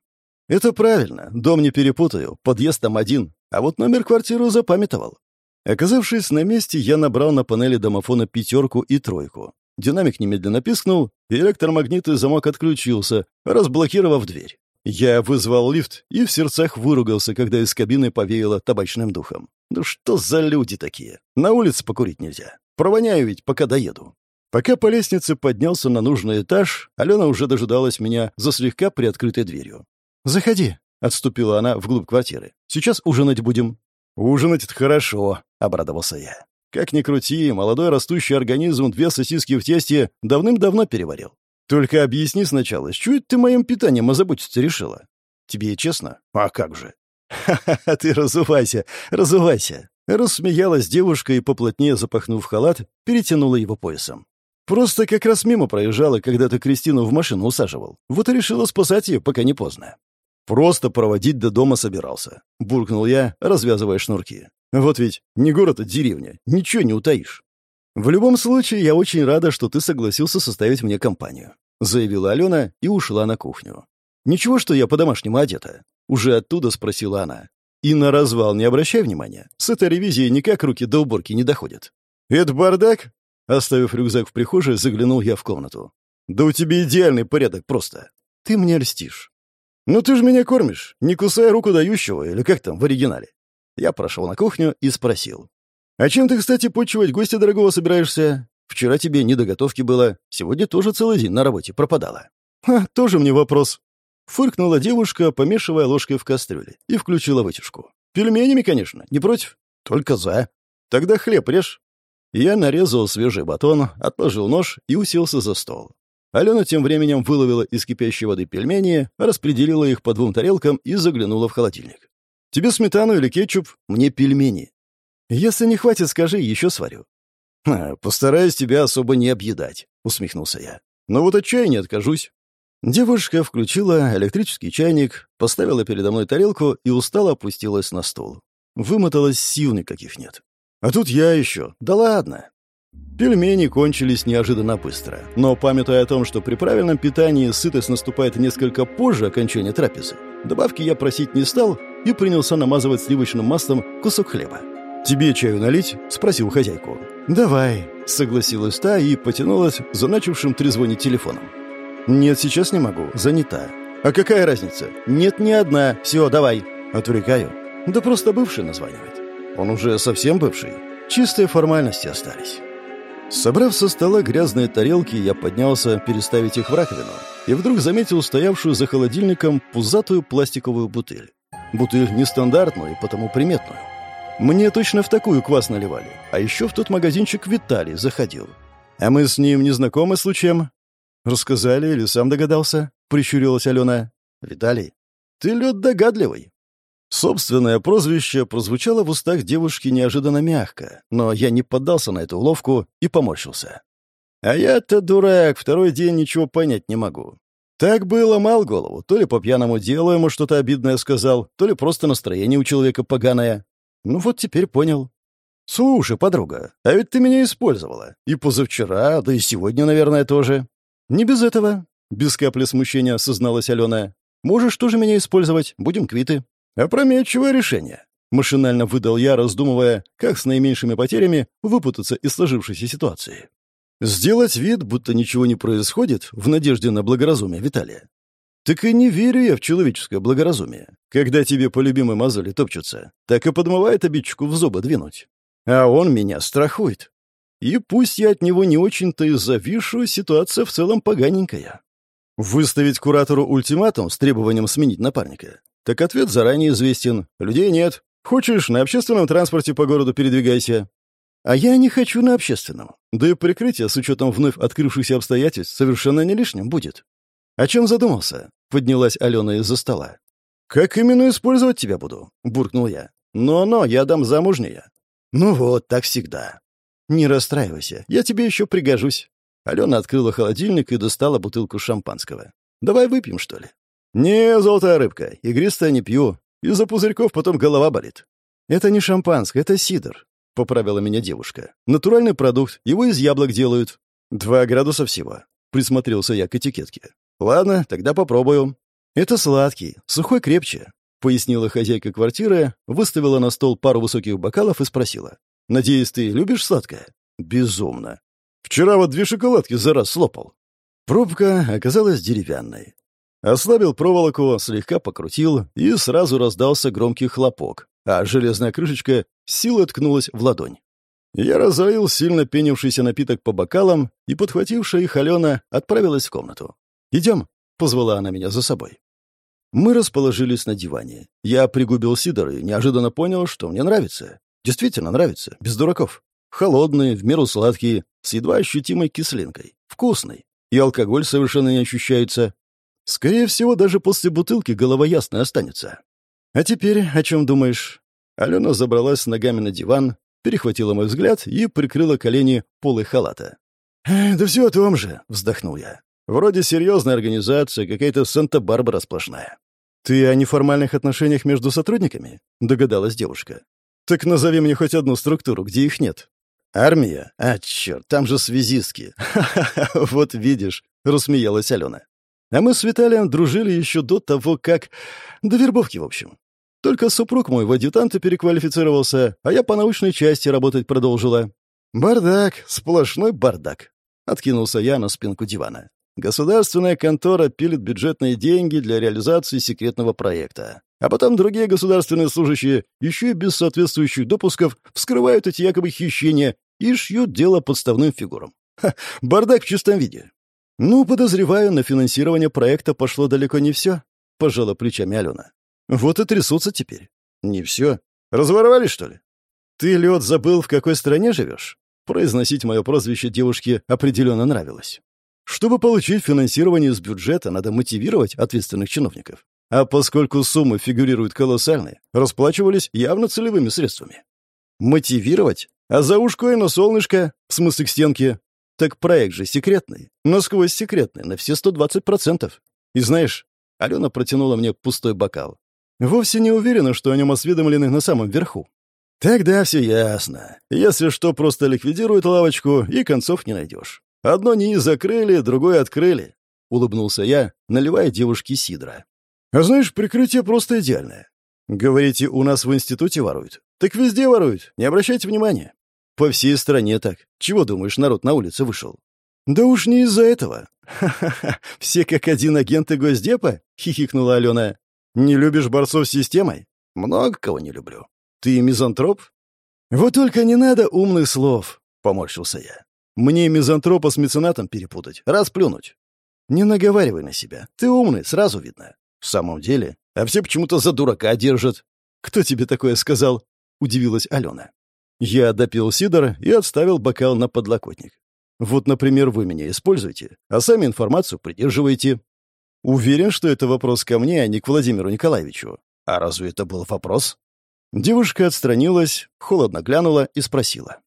Это правильно, дом не перепутаю, подъезд там один, а вот номер квартиры запамятовал. Оказавшись на месте, я набрал на панели домофона пятерку и тройку. Динамик немедленно пискнул, и электромагнитный замок отключился, разблокировав дверь. Я вызвал лифт и в сердцах выругался, когда из кабины повеяло табачным духом. Ну что за люди такие? На улице покурить нельзя. Провоняю ведь, пока доеду. Пока по лестнице поднялся на нужный этаж, Алена уже дожидалась меня за слегка приоткрытой дверью. «Заходи», — отступила она вглубь квартиры. «Сейчас ужинать будем». «Ужинать — это хорошо», — обрадовался я. Как ни крути, молодой растущий организм две сосиски в тесте давным-давно переварил. Только объясни сначала, с чего ты моим питанием озаботиться решила? Тебе честно? А как же? Ха-ха, ты разувайся, разувайся. Рассмеялась девушка и, поплотнее запахнув халат, перетянула его поясом. Просто как раз мимо проезжала, когда ты Кристину в машину усаживал. Вот и решила спасать ее, пока не поздно. Просто проводить до дома собирался. Буркнул я, развязывая шнурки. Вот ведь не город, а деревня. Ничего не утаишь. «В любом случае, я очень рада, что ты согласился составить мне компанию», — заявила Алена и ушла на кухню. «Ничего, что я по-домашнему одета?» — уже оттуда спросила она. «И на развал не обращай внимания. С этой ревизией никак руки до уборки не доходят». «Это бардак?» Оставив рюкзак в прихожей, заглянул я в комнату. «Да у тебя идеальный порядок просто. Ты мне льстишь». «Ну ты же меня кормишь, не кусая руку дающего, или как там в оригинале?» Я прошел на кухню и спросил. «А чем ты, кстати, почивать гостя дорогого собираешься? Вчера тебе не до готовки было, сегодня тоже целый день на работе пропадала». «Ха, тоже мне вопрос». Фыркнула девушка, помешивая ложкой в кастрюле, и включила вытяжку. «Пельменями, конечно, не против?» «Только за». «Тогда хлеб режь». Я нарезал свежий батон, отложил нож и уселся за стол. Алена тем временем выловила из кипящей воды пельмени, распределила их по двум тарелкам и заглянула в холодильник. «Тебе сметану или кетчуп? Мне пельмени. Если не хватит, скажи, еще сварю». «Постараюсь тебя особо не объедать», — усмехнулся я. «Но вот от чая не откажусь». Девушка включила электрический чайник, поставила передо мной тарелку и устало опустилась на стол. Вымоталась, сил никаких нет. А тут я еще. Да ладно. Пельмени кончились неожиданно быстро. Но, памятуя о том, что при правильном питании сытость наступает несколько позже окончания трапезы, добавки я просить не стал и принялся намазывать сливочным маслом кусок хлеба. «Тебе чаю налить?» — спросил хозяйку. «Давай», — согласилась та и потянулась за начавшим трезвонить телефоном. «Нет, сейчас не могу. Занята». «А какая разница?» «Нет, не одна. Все, давай». «Отвлекаю». «Да просто бывший названивает». «Он уже совсем бывший. Чистые формальности остались». Собрав со стола грязные тарелки, я поднялся переставить их в раковину и вдруг заметил стоявшую за холодильником пузатую пластиковую бутыль. Бутыль нестандартную потому приметную. Мне точно в такую квас наливали. А еще в тот магазинчик Виталий заходил. А мы с ним не знакомы случаем? Рассказали или сам догадался? Прищурилась Алена. Виталий, ты лед догадливый. Собственное прозвище прозвучало в устах девушки неожиданно мягко, но я не поддался на эту уловку и поморщился. А я-то дурак, второй день ничего понять не могу. Так было мал голову, то ли по пьяному делу ему что-то обидное сказал, то ли просто настроение у человека поганое. Ну вот теперь понял. Слушай, подруга, а ведь ты меня использовала. И позавчера, да и сегодня, наверное, тоже. Не без этого. Без капли смущения осозналась Алена. Можешь тоже меня использовать, будем квиты. Опрометчивое решение. Машинально выдал я, раздумывая, как с наименьшими потерями выпутаться из сложившейся ситуации. Сделать вид, будто ничего не происходит, в надежде на благоразумие Виталия. Так и не верю я в человеческое благоразумие. Когда тебе по любимой мозоли топчутся, так и подмывает обидчику в зубы двинуть. А он меня страхует. И пусть я от него не очень-то и завишу, ситуация в целом поганенькая. Выставить куратору ультиматум с требованием сменить напарника? Так ответ заранее известен. Людей нет. Хочешь, на общественном транспорте по городу передвигайся. А я не хочу на общественном. Да и прикрытие с учетом вновь открывшихся обстоятельств совершенно не лишним будет. О чем задумался? Поднялась Алена из-за стола. «Как именно использовать тебя буду?» — буркнул я. «Но-но, я дам замужняя». «Ну вот, так всегда». «Не расстраивайся, я тебе еще пригожусь». Алена открыла холодильник и достала бутылку шампанского. «Давай выпьем, что ли?» «Не, золотая рыбка, игристая не пью. Из-за пузырьков потом голова болит». «Это не шампанское, это сидр», — поправила меня девушка. «Натуральный продукт, его из яблок делают. Два градуса всего». Присмотрелся я к этикетке. «Ладно, тогда попробую». «Это сладкий, сухой крепче», — пояснила хозяйка квартиры, выставила на стол пару высоких бокалов и спросила. «Надеюсь, ты любишь сладкое?» «Безумно. Вчера вот две шоколадки за раз слопал». Пробка оказалась деревянной. Ослабил проволоку, слегка покрутил, и сразу раздался громкий хлопок, а железная крышечка силой ткнулась в ладонь. Я разлил сильно пенившийся напиток по бокалам, и, подхватившая их Алена, отправилась в комнату. «Идем», — позвала она меня за собой. Мы расположились на диване. Я пригубил сидор и неожиданно понял, что мне нравится. Действительно нравится, без дураков. Холодные, в меру сладкие, с едва ощутимой кислинкой. Вкусный. И алкоголь совершенно не ощущается. Скорее всего, даже после бутылки голова ясная останется. А теперь о чем думаешь? Алена забралась с ногами на диван, перехватила мой взгляд и прикрыла колени полой халата. «Да все о том же», — вздохнул я. «Вроде серьезная организация, какая-то Санта-Барбара сплошная. «Ты о неформальных отношениях между сотрудниками?» — догадалась девушка. «Так назови мне хоть одну структуру, где их нет». «Армия? А, черт, там же связистки!» «Ха-ха-ха, вот видишь!» — рассмеялась Алена. «А мы с Виталием дружили еще до того, как... До вербовки, в общем. Только супруг мой в адъютанты переквалифицировался, а я по научной части работать продолжила. Бардак, сплошной бардак!» — откинулся я на спинку дивана. Государственная контора пилит бюджетные деньги для реализации секретного проекта. А потом другие государственные служащие, еще и без соответствующих допусков, вскрывают эти якобы хищения и шьют дело подставным фигурам. Ха, бардак в чистом виде. Ну, подозреваю, на финансирование проекта пошло далеко не все, — пожала плечами Алена. Вот и трясутся теперь. Не все. Разворовали, что ли? Ты, лед, забыл, в какой стране живешь? Произносить мое прозвище девушке определенно нравилось. Чтобы получить финансирование из бюджета, надо мотивировать ответственных чиновников. А поскольку суммы фигурируют колоссальные, расплачивались явно целевыми средствами. Мотивировать? А за ушко и на солнышко, в смысле к стенке. Так проект же секретный, насквозь секретный, на все 120%. И знаешь, Алена протянула мне пустой бокал. Вовсе не уверена, что о нем осведомлены на самом верху. Тогда все ясно. Если что, просто ликвидируют лавочку, и концов не найдешь. Одно не закрыли, другое открыли», — улыбнулся я, наливая девушке сидра. «А знаешь, прикрытие просто идеальное. Говорите, у нас в институте воруют? Так везде воруют, не обращайте внимания. По всей стране так. Чего думаешь, народ на улице вышел?» «Да уж не из-за этого». «Ха-ха-ха, все как один агенты Госдепа?» — хихикнула Алена. «Не любишь борцов с системой?» «Много кого не люблю». «Ты мизантроп?» «Вот только не надо умных слов», — поморщился я. Мне мизантропа с меценатом перепутать, расплюнуть. Не наговаривай на себя. Ты умный, сразу видно. В самом деле, а все почему-то за дурака держат. Кто тебе такое сказал? Удивилась Алена. Я допил сидор и отставил бокал на подлокотник. Вот, например, вы меня используете, а сами информацию придерживаете. Уверен, что это вопрос ко мне, а не к Владимиру Николаевичу. А разве это был вопрос? Девушка отстранилась, холодно глянула и спросила.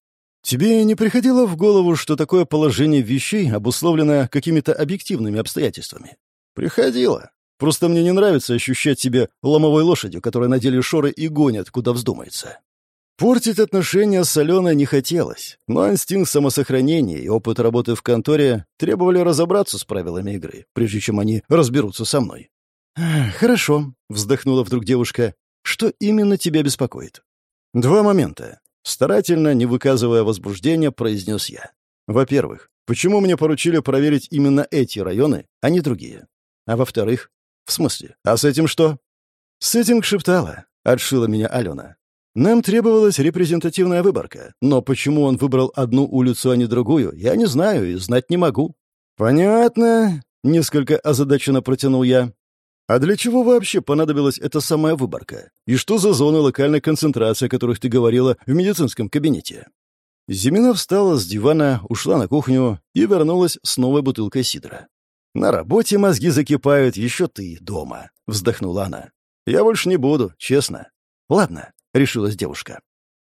Тебе не приходило в голову, что такое положение вещей обусловлено какими-то объективными обстоятельствами? Приходило. Просто мне не нравится ощущать себя ломовой лошадью, которая надели шоры и гонят, куда вздумается. Портить отношения с Аленой не хотелось, но инстинкт самосохранения и опыт работы в конторе требовали разобраться с правилами игры, прежде чем они разберутся со мной. «Хорошо», — вздохнула вдруг девушка. «Что именно тебя беспокоит?» «Два момента. Старательно, не выказывая возбуждения, произнес я. Во-первых, почему мне поручили проверить именно эти районы, а не другие? А во-вторых, в смысле, а с этим что? С этим шептала, отшила меня Алена. Нам требовалась репрезентативная выборка, но почему он выбрал одну улицу, а не другую, я не знаю и знать не могу. Понятно, несколько озадаченно протянул я. А для чего вообще понадобилась эта самая выборка? И что за зоны локальной концентрации, о которых ты говорила в медицинском кабинете? Зимина встала с дивана, ушла на кухню и вернулась с новой бутылкой сидра. «На работе мозги закипают, еще ты дома», — вздохнула она. «Я больше не буду, честно». «Ладно», — решилась девушка.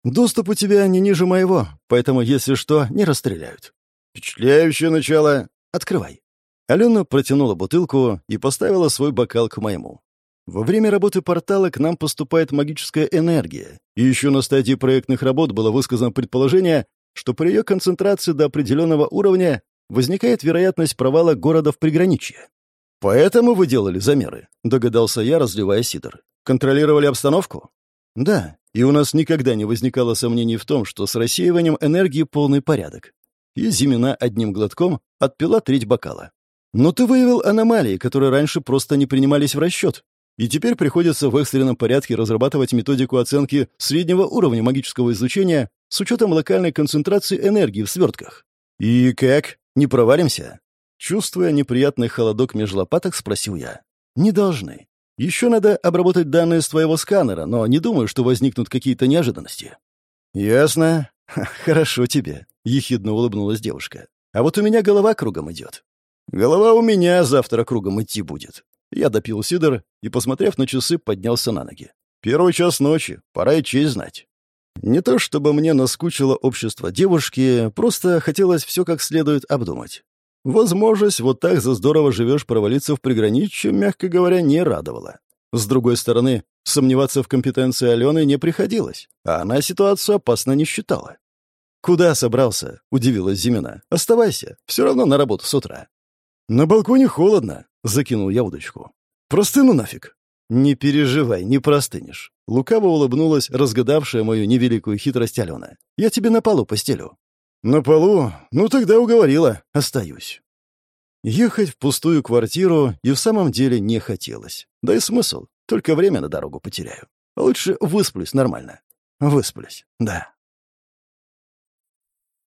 «Доступ у тебя не ниже моего, поэтому, если что, не расстреляют». «Впечатляющее начало. Открывай». Алена протянула бутылку и поставила свой бокал к моему. Во время работы портала к нам поступает магическая энергия, и еще на стадии проектных работ было высказано предположение, что при ее концентрации до определенного уровня возникает вероятность провала города в приграничье. «Поэтому вы делали замеры», — догадался я, разливая сидр. «Контролировали обстановку?» «Да, и у нас никогда не возникало сомнений в том, что с рассеиванием энергии полный порядок». И Зимина одним глотком отпила треть бокала. Но ты выявил аномалии, которые раньше просто не принимались в расчет. И теперь приходится в экстренном порядке разрабатывать методику оценки среднего уровня магического излучения с учетом локальной концентрации энергии в свертках. И как? Не провалимся? Чувствуя неприятный холодок меж лопаток, спросил я. Не должны. Еще надо обработать данные с твоего сканера, но не думаю, что возникнут какие-то неожиданности. Ясно. Хорошо тебе, ехидно улыбнулась девушка. А вот у меня голова кругом идет. Голова у меня завтра кругом идти будет. Я допил сидр и, посмотрев на часы, поднялся на ноги. Первый час ночи, пора и честь знать. Не то чтобы мне наскучило общество девушки, просто хотелось все как следует обдумать. Возможность вот так за здорово живешь провалиться в приграничье, мягко говоря, не радовала. С другой стороны, сомневаться в компетенции Алены не приходилось, а она ситуацию опасно не считала. «Куда собрался?» — удивилась Зимина. «Оставайся, все равно на работу с утра». «На балконе холодно», — закинул я удочку. «Простыну нафиг». «Не переживай, не простынешь». Лукаво улыбнулась, разгадавшая мою невеликую хитрость Алена. «Я тебе на полу постелю». «На полу? Ну тогда уговорила. Остаюсь». Ехать в пустую квартиру и в самом деле не хотелось. Да и смысл. Только время на дорогу потеряю. Лучше высплюсь нормально. Высплюсь, да.